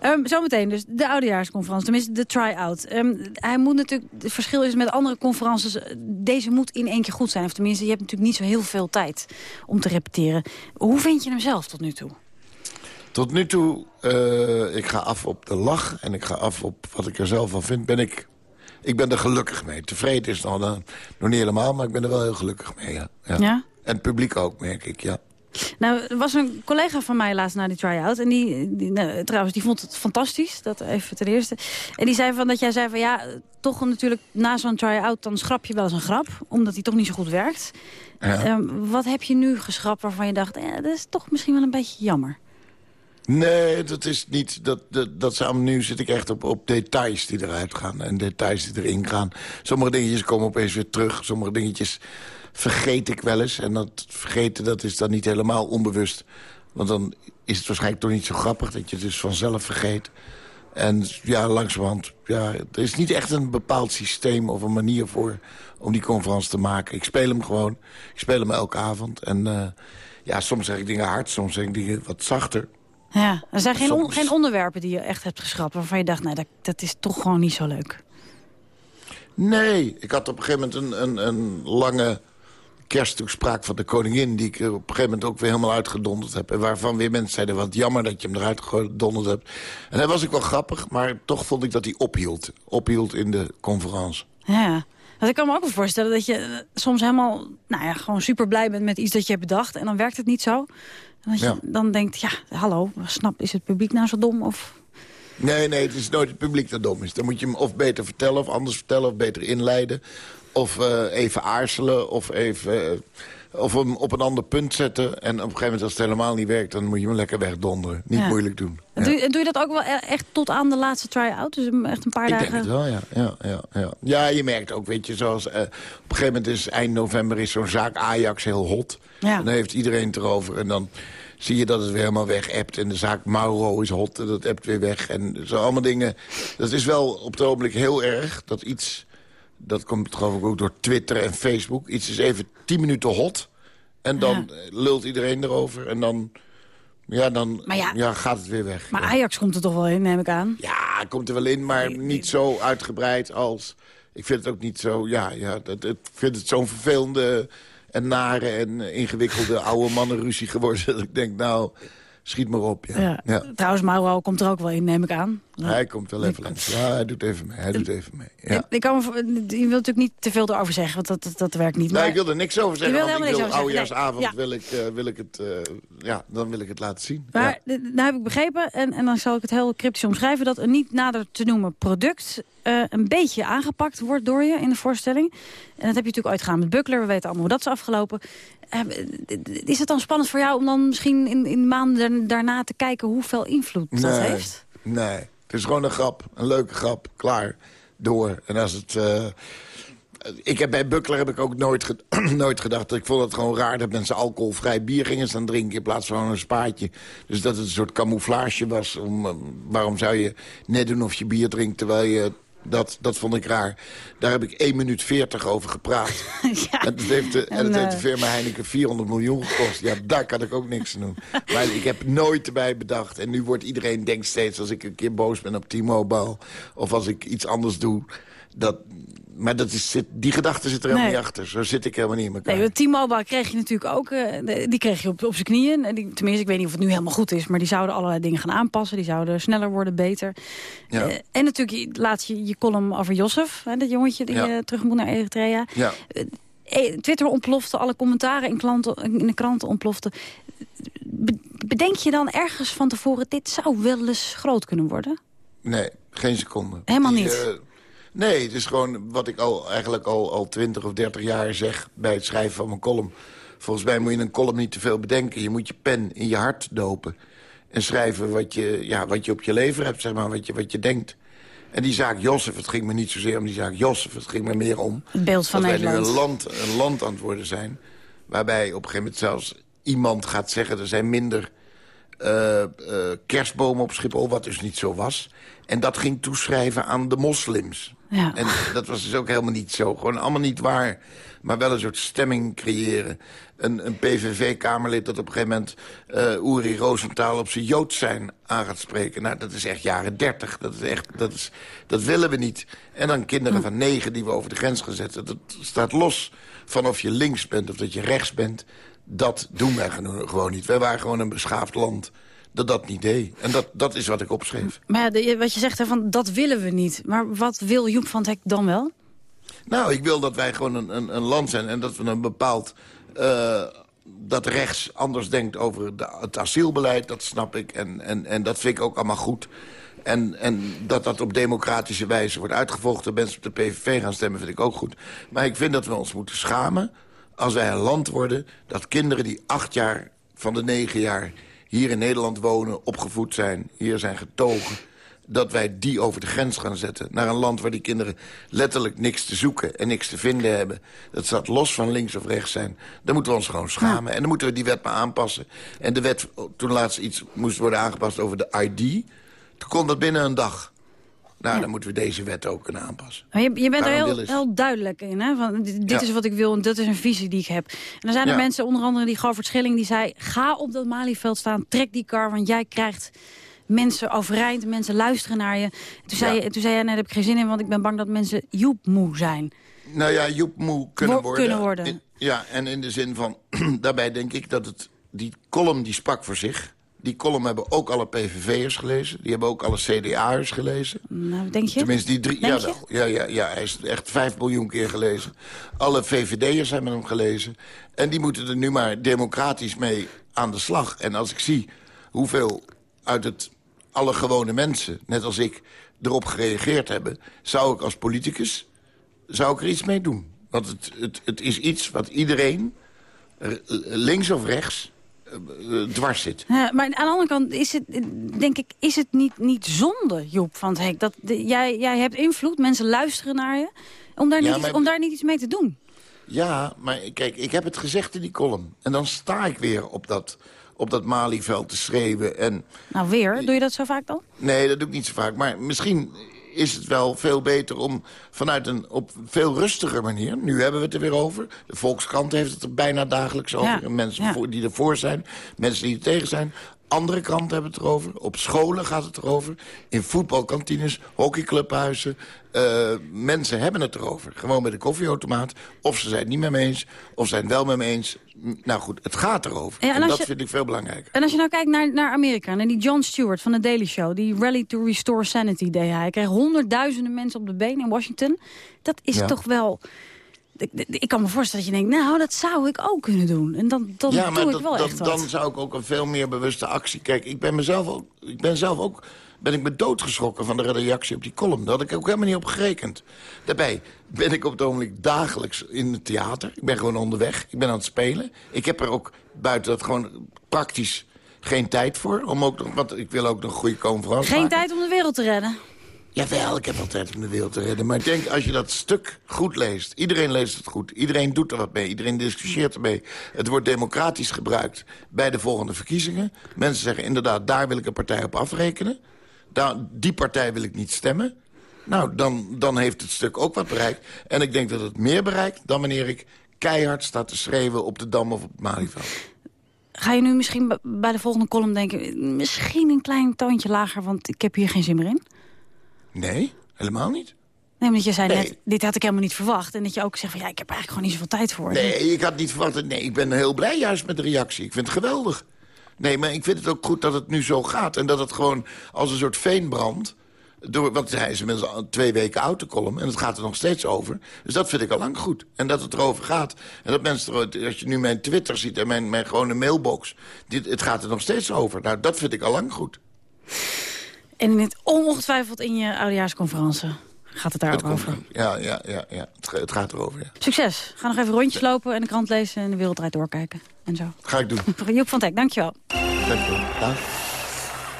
Ehm, zometeen dus de oudejaarsconferentie, tenminste de try-out. Ehm, hij moet natuurlijk, het verschil is met andere conferences, eh, deze moet in één keer goed zijn. Of tenminste, je hebt natuurlijk niet zo heel veel tijd om te repeteren. Hoe vind je hem zelf tot nu toe? Tot nu toe, eh, ik ga af op de lach en ik ga af op wat ik er zelf van vind. Ben ik, ik ben er gelukkig mee. Tevreden is nog, dan- nog niet helemaal, maar ik ben er wel heel gelukkig mee. Ja. Ja. Ja? En het publiek ook, merk ik, ja. Nou, er was een collega van mij laatst naar die try-out. En die, die nou, trouwens, die vond het fantastisch. Dat even ten eerste. En die zei van dat jij zei van ja, toch natuurlijk na zo'n try-out... dan schrap je wel eens een grap, omdat die toch niet zo goed werkt. Ja. Ehm, wat heb je nu geschrapt waarvan je dacht... Eh, dat is toch misschien wel een beetje jammer? Nee, dat is niet... Dat, dat, dat samen nu zit ik echt op, op details die eruit gaan. En details die erin gaan. Sommige dingetjes komen opeens weer terug. Sommige dingetjes vergeet ik wel eens. En dat vergeten, dat is dan niet helemaal onbewust. Want dan is het waarschijnlijk toch niet zo grappig... dat je het dus vanzelf vergeet. En ja, langzamerhand... Ja, er is niet echt een bepaald systeem of een manier voor... om die conferentie te maken. Ik speel hem gewoon. Ik speel hem elke avond. En eh, ja, soms zeg ik dingen hard, soms zeg ik dingen wat zachter. Ja, er zijn geen, on- geen onderwerpen die je echt hebt geschrapt... waarvan je dacht, nee, dat, dat is toch gewoon niet zo leuk. Nee, ik had op een gegeven moment een, een, een lange kersttoespraak van de koningin... die ik op een gegeven moment ook weer helemaal uitgedonderd heb. En waarvan weer mensen zeiden, wat jammer dat je hem eruit gedonderd hebt. En dat was ik wel grappig, maar toch vond ik dat hij ophield. Ophield in de conferentie. Ja, want ik kan me ook wel voorstellen dat je eh, soms helemaal... nou ja, gewoon super blij bent met iets dat je hebt bedacht... en dan werkt het niet zo. Dat je dan denkt, ja, hallo, snap, is het publiek nou zo dom? Of... Nee, nee, het is nooit het publiek dat dom is. Dan moet je hem of beter vertellen, of anders vertellen, of beter inleiden. Of eh, even aarzelen, of even... eh, of hem op een ander punt zetten. En op een gegeven moment, als het helemaal niet werkt... dan moet je hem lekker wegdonderen. Niet Ja. moeilijk doen. En Doe, je- doe je dat ook wel e- echt tot aan de laatste try-out? Dus echt een paar Ik dagen... denk het wel, ja. Ja, ja, ja. ja je merkt ook, weet je, zoals... eh, op een gegeven moment is eind november is zo'n zaak Ajax heel hot. Ja. En dan heeft iedereen het erover. En dan zie je dat het weer helemaal weg appt. En de zaak Mauro is hot en dat appt weer weg. En zo allemaal dingen. Dat is wel op het ogenblik heel erg. Dat iets, dat komt geloof ik ook door Twitter en Facebook. Iets is even tien minuten hot. En dan lult iedereen erover. En dan, ja, dan ja- ja, gaat het weer weg. Maar Ajax komt er toch wel in, neem ik aan. Ja, komt er wel in, maar niet zo uitgebreid als... Ik vind het ook niet zo... Ja, ja dat, ik vind het zo'n vervelende en nare en eh, ingewikkelde oude mannenruzie geworden. Dat ik denk, nou, schiet maar op. Ja. Ja. Ja. Trouwens, Mauro komt er ook wel in, neem ik aan. Hij komt wel even langs. Ja, hij doet even mee. Hij doet even mee. Ja. Ik, kan me, je wilt natuurlijk niet te veel erover zeggen, want dat, dat, dat werkt niet. Nee, maar- ik wil er niks over zeggen. wil want ik helemaal wil niks over zeggen. oudejaarsavond Nee, wil, ik, eh, wil ik het, eh, ja, dan wil ik het laten zien. Maar nou heb ik begrepen, en, en dan zal ik het heel cryptisch omschrijven... dat een niet nader te noemen product eh, een beetje aangepakt wordt door je in de voorstelling. En dat heb je natuurlijk ooit gedaan met Buckler. We weten allemaal hoe dat is afgelopen. Eh, is het dan spannend voor jou om dan misschien in, in maanden daarna te kijken... hoeveel invloed dat heeft? Nee, het is gewoon een grap. Een leuke grap. Klaar. Door. En als het... eh, ik heb bij Buckler heb ik ook nooit, ge- nooit gedacht. Ik vond het gewoon raar dat mensen alcoholvrij bier gingen staan drinken... in plaats van een spaatje. Dus dat het een soort camouflage was. Om, waarom zou je net doen of je bier drinkt... terwijl je... Dat, dat vond ik raar. Daar heb ik 1 minuut 40 over gepraat. En het heeft, de, en het En, heeft de eh, firma Heineken 400 miljoen gekost. Ja, daar kan ik ook niks aan doen. Maar ik heb nooit erbij bedacht. En nu wordt iedereen denkt steeds als ik een keer boos ben op T-Mobile... of als ik iets anders doe... Dat, maar dat is, die gedachte zit er helemaal Nee. niet achter. Zo zit ik helemaal niet in elkaar. Nee, T-Mobile kreeg je natuurlijk ook. eh, die kreeg je op, op zijn knieën. En die, tenminste, ik weet niet of het nu helemaal goed is. Maar die zouden allerlei dingen gaan aanpassen. Die zouden sneller worden, beter. Ja. Eh, en natuurlijk laat je je column over Josef. Hè, dat jongetje die Ja. eh, terug moet naar Eritrea. Ja. Twitter ontplofte, alle commentaren in, klanten, in de kranten ontploften. Be- bedenk je dan ergens van tevoren... dit zou wel eens groot kunnen worden? Nee, geen seconde. Helemaal Die, niet? Nee, het is gewoon wat ik al, eigenlijk al, al 20 of 30 jaar zeg... bij het schrijven van mijn column. Volgens mij moet je in een column niet te veel bedenken. Je moet je pen in je hart dopen. En schrijven wat je, ja, wat je op je lever hebt, zeg maar, wat je, wat je denkt. En die zaak Jozef, het ging me niet zozeer om die zaak Jozef. Het ging me meer om Het beeld van dat Nederland. wij nu een land, een land aan het worden zijn... waarbij op een gegeven moment zelfs iemand gaat zeggen... er zijn minder eh, eh, kerstbomen op Schiphol, wat dus niet zo was. En dat ging toeschrijven aan de moslims. Ja. En dat was dus ook helemaal niet zo. Gewoon allemaal niet waar. Maar wel een soort stemming creëren. Een, een PVV-kamerlid dat op een gegeven moment... eh Uri Rosenthal op zijn Joods zijn aan gaat spreken. Nou, dat is echt jaren dertig. Dat, is echt, dat, is, dat willen we niet. En dan kinderen van negen die we over de grens gaan zetten. Dat staat los van of je links bent of dat je rechts bent. Dat doen wij gewoon niet. Wij waren gewoon een beschaafd land dat dat niet deed. En dat, dat is wat ik opschreef. Maar ja, de- wat je zegt, van, dat willen we niet. Maar wat wil Joep van Hek dan wel? Nou, ik wil dat wij gewoon een, een, een land zijn en dat we een bepaald... eh, dat rechts anders denkt over de, het asielbeleid, dat snap ik. En, en, en dat vind ik ook allemaal goed. En, en dat dat op democratische wijze wordt uitgevochten... mensen op de PVV gaan stemmen, vind ik ook goed. Maar ik vind dat we ons moeten schamen als wij een land worden... dat kinderen die acht jaar van de negen jaar hier in Nederland wonen... opgevoed zijn, hier zijn getogen dat wij die over de grens gaan zetten. Naar een land waar die kinderen letterlijk niks te zoeken en niks te vinden hebben. Dat staat los van links of rechts zijn. Dan moeten we ons gewoon schamen. En dan moeten we die wet maar aanpassen. En de wet, toen laatst iets moest worden aangepast over de ID... toen kon dat binnen een dag. Nou, dan moeten we deze wet ook kunnen aanpassen. Maar je, je bent er heel, heel duidelijk in. Hè? Van, dit Ja. is wat ik wil en dat is een visie die ik heb. En dan zijn er Ja. mensen, onder andere die Govert Schilling... die zei, ga op dat Malieveld staan, trek die kar... want jij krijgt mensen overeind, mensen luisteren naar je. Toen zei, je, toen zei jij, nee, daar heb ik geen zin in... want ik ben bang dat mensen Joep moe zijn. Nou ja, Joep moe kunnen Wo- worden. kunnen worden. In- ja, en in de zin van... daarbij denk ik dat het... Die column die sprak voor zich. Die column hebben ook alle PVV'ers gelezen. Die hebben ook alle CDA'ers gelezen. Nou, denk je? Tenminste, die drie... Denk Jawel, ja, ja, ja, hij is echt vijf miljoen keer gelezen. Alle VVD'ers hebben hem gelezen. En die moeten er nu maar democratisch mee aan de slag. En als ik zie hoeveel uit het alle gewone mensen, net als ik, erop gereageerd hebben... zou ik als politicus zou ik er iets mee doen. Want het, het, het is iets wat iedereen, links of rechts, dwars zit. Ja, maar aan de andere kant is het, eh, denk ik, is het niet, niet zonde, Joep van het Hek? Dat de- jij, jij hebt invloed, mensen luisteren naar je, om daar, Ja, niet, maar- om daar niet iets mee te doen. Ja, maar kijk, ik heb het gezegd in die column. En dan sta ik weer op dat, op dat Malieveld te schreeuwen. En Nou, weer. Doe je dat zo vaak dan? Nee, dat doe ik niet zo vaak. Maar misschien is het wel veel beter om vanuit een op veel rustiger manier... nu hebben we het er weer over. De Volkskrant heeft het er bijna dagelijks over. Ja, mensen ja. die ervoor zijn, mensen die er tegen zijn. Andere kranten hebben het erover. Op scholen gaat het erover. In voetbalkantines, hockeyclubhuizen. Uh, mensen hebben het erover. Gewoon bij de koffieautomaat. Of ze zijn het niet meer mee eens. Of zijn het wel mee eens. Nou goed, het gaat erover. Ja, en dat je- vind ik veel belangrijker. En als je nou kijkt naar, naar Amerika, naar die Jon Stewart van de Daily Show... die Rally to Restore Sanity deed hij. Hij kreeg honderdduizenden mensen op de been in Washington. Dat is Ja. toch wel... Ik, ik kan me voorstellen dat je denkt, nou, dat zou ik ook kunnen doen. En dan, dan ja, doe ik wel dat- echt wat. dan zou ik ook een veel meer bewuste actie... Kijk, ik ben mezelf ook... Ik ben zelf ook ben ik me doodgeschrokken van de reactie op die column. Daar had ik ook helemaal niet op gerekend. Daarbij ben ik op het ogenblik dagelijks in het theater. Ik ben gewoon onderweg. Ik ben aan het spelen. Ik heb er ook buiten dat gewoon praktisch geen tijd voor. Om ook nog, want ik wil ook nog goede conferentie Geen maken. tijd om de wereld te redden. Jawel, ik heb altijd om de wereld te redden. Maar ik denk, als je dat stuk goed leest... iedereen leest het goed, iedereen doet er wat mee... iedereen discussieert ermee. Het wordt democratisch gebruikt bij de volgende verkiezingen. Mensen zeggen inderdaad, daar wil ik een partij op afrekenen. Daar, die partij wil ik niet stemmen. Nou, dan, dan heeft het stuk ook wat bereikt. En ik denk dat het meer bereikt dan wanneer ik keihard sta te schreeuwen... op de Dam of op het. Ga je nu misschien bij de volgende column denken... misschien een klein toontje lager, want ik heb hier geen zin meer in? Nee, helemaal niet. Nee, omdat je zei Nee. net, dit had ik helemaal niet verwacht. En dat je ook zegt van, ja, ik heb eigenlijk gewoon niet zoveel tijd voor. Nee, ik had niet verwacht. Nee, ik ben heel blij juist met de reactie. Ik vind het geweldig. Nee, maar ik vind het ook goed dat het nu zo gaat. En dat het gewoon als een soort veenbrand... Door, want hij is inmiddels al twee weken oud, de column. En het gaat er nog steeds over. Dus dat vind ik al lang goed. En dat het erover gaat. En dat mensen, er, als je nu mijn Twitter ziet en mijn, mijn gewone mailbox... Dit, het gaat er nog steeds over. Nou, dat vind ik al lang goed. En in het ongetwijfeld in je oudejaarsconferentie gaat het daar Het ook over. Ja, ja, ja, ja. Het, het gaat erover, ja. Succes. Ga nog even rondjes lopen en de krant lezen en de wereldrijd doorkijken. En zo. Ga ik doen. Joep van Teck, dankjewel. Dank je wel. Dag.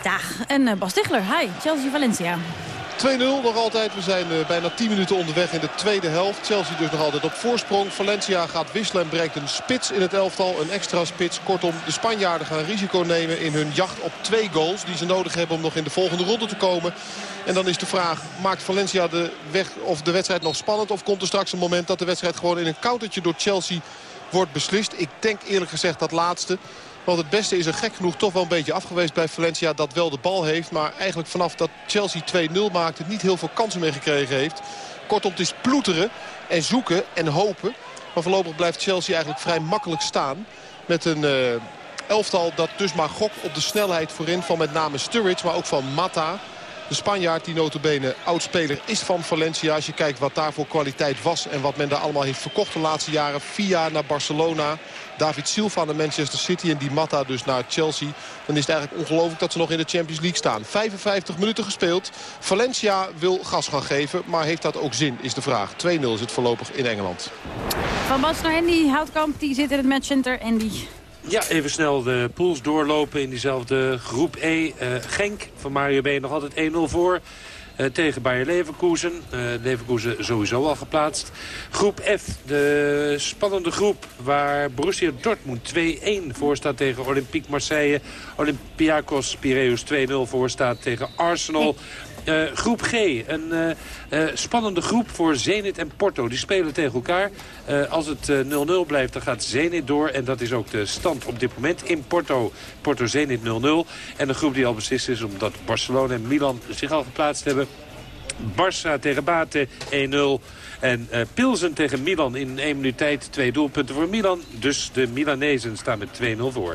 Dag. En eh, Bas Tichler, hi. Chelsea-Valencia. 2-0 nog altijd. We zijn eh, bijna 10 minuten onderweg in de tweede helft. Chelsea dus nog altijd op voorsprong. Valencia gaat wisselen en breekt een spits in het elftal. Een extra spits. Kortom, de Spanjaarden gaan risico nemen in hun jacht op twee goals. Die ze nodig hebben om nog in de volgende ronde te komen. En dan is de vraag, maakt Valencia de, weg, of de wedstrijd nog spannend? Of komt er straks een moment dat de wedstrijd gewoon in een countertje door Chelsea wordt beslist? Ik denk eerlijk gezegd dat laatste. Want het beste is er gek genoeg toch wel een beetje afgeweest bij Valencia. Dat wel de bal heeft. Maar eigenlijk vanaf dat Chelsea 2-0 maakte niet heel veel kansen meer gekregen heeft. Kortom, het is ploeteren en zoeken en hopen. Maar voorlopig blijft Chelsea eigenlijk vrij makkelijk staan. Met een eh, elftal dat dus maar gokt op de snelheid voorin van met name Sturridge. Maar ook van Mata. De Spanjaard die notabene oudspeler is van Valencia. Als je kijkt wat daar voor kwaliteit was en wat men daar allemaal heeft verkocht de laatste jaren. Via naar Barcelona, David Silva naar Manchester City en die Mata dus naar Chelsea. Dan is het eigenlijk ongelooflijk dat ze nog in de Champions League staan. 55 minuten gespeeld. Valencia wil gas gaan geven, maar heeft dat ook zin is de vraag. 2-0 is het voorlopig in Engeland. Van Bas naar Andy Houtkamp, die zit in het matchcenter. En die Ja, even snel de pools doorlopen in diezelfde groep E. Eh, Genk van Mario B nog altijd 1-0 voor. Eh, tegen Bayer Leverkusen. Eh, Leverkusen sowieso al geplaatst. Groep F, de spannende groep waar Borussia Dortmund 2-1 voor staat tegen Olympique Marseille. Olympiakos Piraeus 2-0 voor staat tegen Arsenal. Eh, groep G, een eh, eh, spannende groep voor Zenit en Porto. Die spelen tegen elkaar. Als het eh, 0-0 blijft, dan gaat Zenit door. En dat is ook de stand op dit moment in Porto. Porto Zenit 0-0. En een groep die al beslist is omdat Barcelona en Milan zich al geplaatst hebben. Barça tegen Bate 1-0. En eh, Pilsen tegen Milan in één minuut tijd. Twee doelpunten voor Milan. Dus de Milanezen staan met 2-0 voor.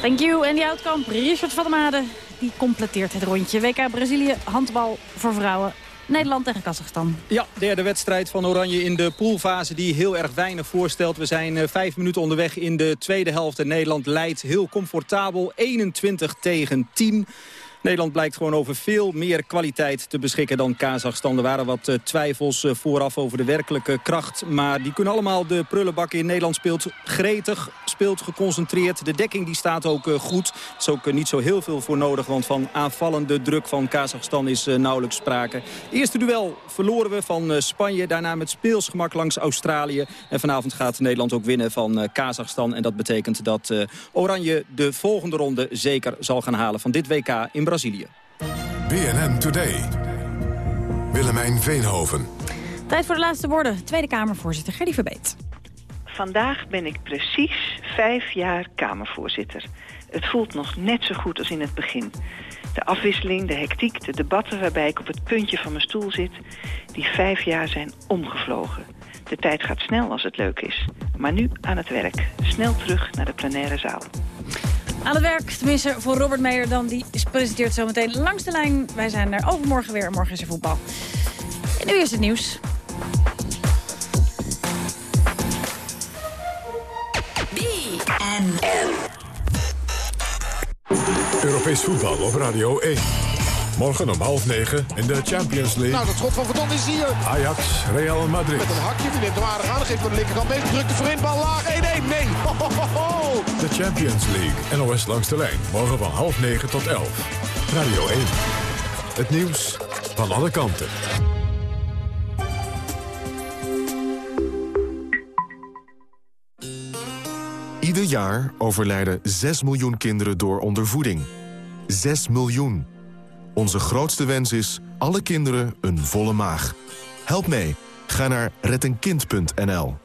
Thank you. En die Houtkamp, Richard van der Made, die completeert het rondje. WK Brazilië, handbal voor vrouwen. Nederland tegen Kazachstan. Ja, derde wedstrijd van Oranje in de poolfase die heel erg weinig voorstelt. We zijn eh, vijf minuten onderweg in de tweede helft. En Nederland leidt heel comfortabel 21 tegen 10. Nederland blijkt gewoon over veel meer kwaliteit te beschikken dan Kazachstan. Er waren wat eh, twijfels eh, vooraf over de werkelijke kracht. Maar die kunnen allemaal de prullenbak in. Nederland speelt gretig, speelt geconcentreerd. De dekking die staat ook eh, goed. Er is ook niet zo heel veel voor nodig. Want van aanvallende druk van Kazachstan is nauwelijks sprake. Eerste duel verloren we van Spanje. Daarna met speelsgemak langs Australië. En vanavond gaat Nederland ook winnen van Kazachstan. En dat betekent dat Oranje de volgende ronde zeker zal gaan halen van dit WK in Brazilië. BNN Today. Willemijn Veenhoven. Tijd voor de laatste woorden. Tweede Kamervoorzitter Gerdy Verbeet. vandaag ben ik precies vijf jaar Kamervoorzitter. Het voelt nog net zo goed als in het begin. De afwisseling, de hectiek, de debatten waarbij ik op het puntje van mijn stoel zit... die vijf jaar zijn omgevlogen. De tijd gaat snel als het leuk is. Maar nu aan het werk. Snel terug naar de plenaire zaal. Aan het werk, tenminste voor Robert Meijer dan. Die presenteert zometeen langs de lijn. Wij zijn er overmorgen weer. Morgen is er voetbal. En nu is het nieuws. Europees voetbal op Radio 1. Morgen om half negen in de Champions League. Nou, dat schot van Verdon is hier. Ajax, Real Madrid. Met een hakje, die neemt hem aardig aan. Geeft voor de linkerkant mee. Drukt de voorin, bal laag. 1-1. Nee. Ho, ho, ho, ho. De Champions League. NOS langs de lijn. Morgen van half negen tot elf. Radio 1. Het nieuws van alle kanten. Ieder jaar overlijden 6 miljoen kinderen door ondervoeding. 6 miljoen. Onze grootste wens is alle kinderen een volle maag. Help mee. Ga naar rettenkind.nl.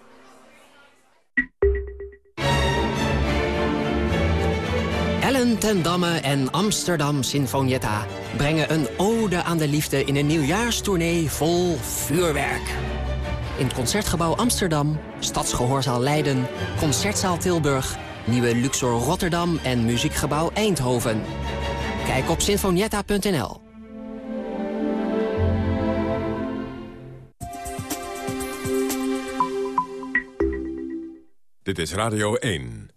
Ellen ten Damme en Amsterdam Sinfonietta brengen een ode aan de liefde in een nieuwjaarstournee vol vuurwerk. In Concertgebouw Amsterdam, Stadsgehoorzaal Leiden, Concertzaal Tilburg, Nieuwe Luxor Rotterdam en Muziekgebouw Eindhoven. Kijk op sinfonietta.nl. Dit is Radio 1.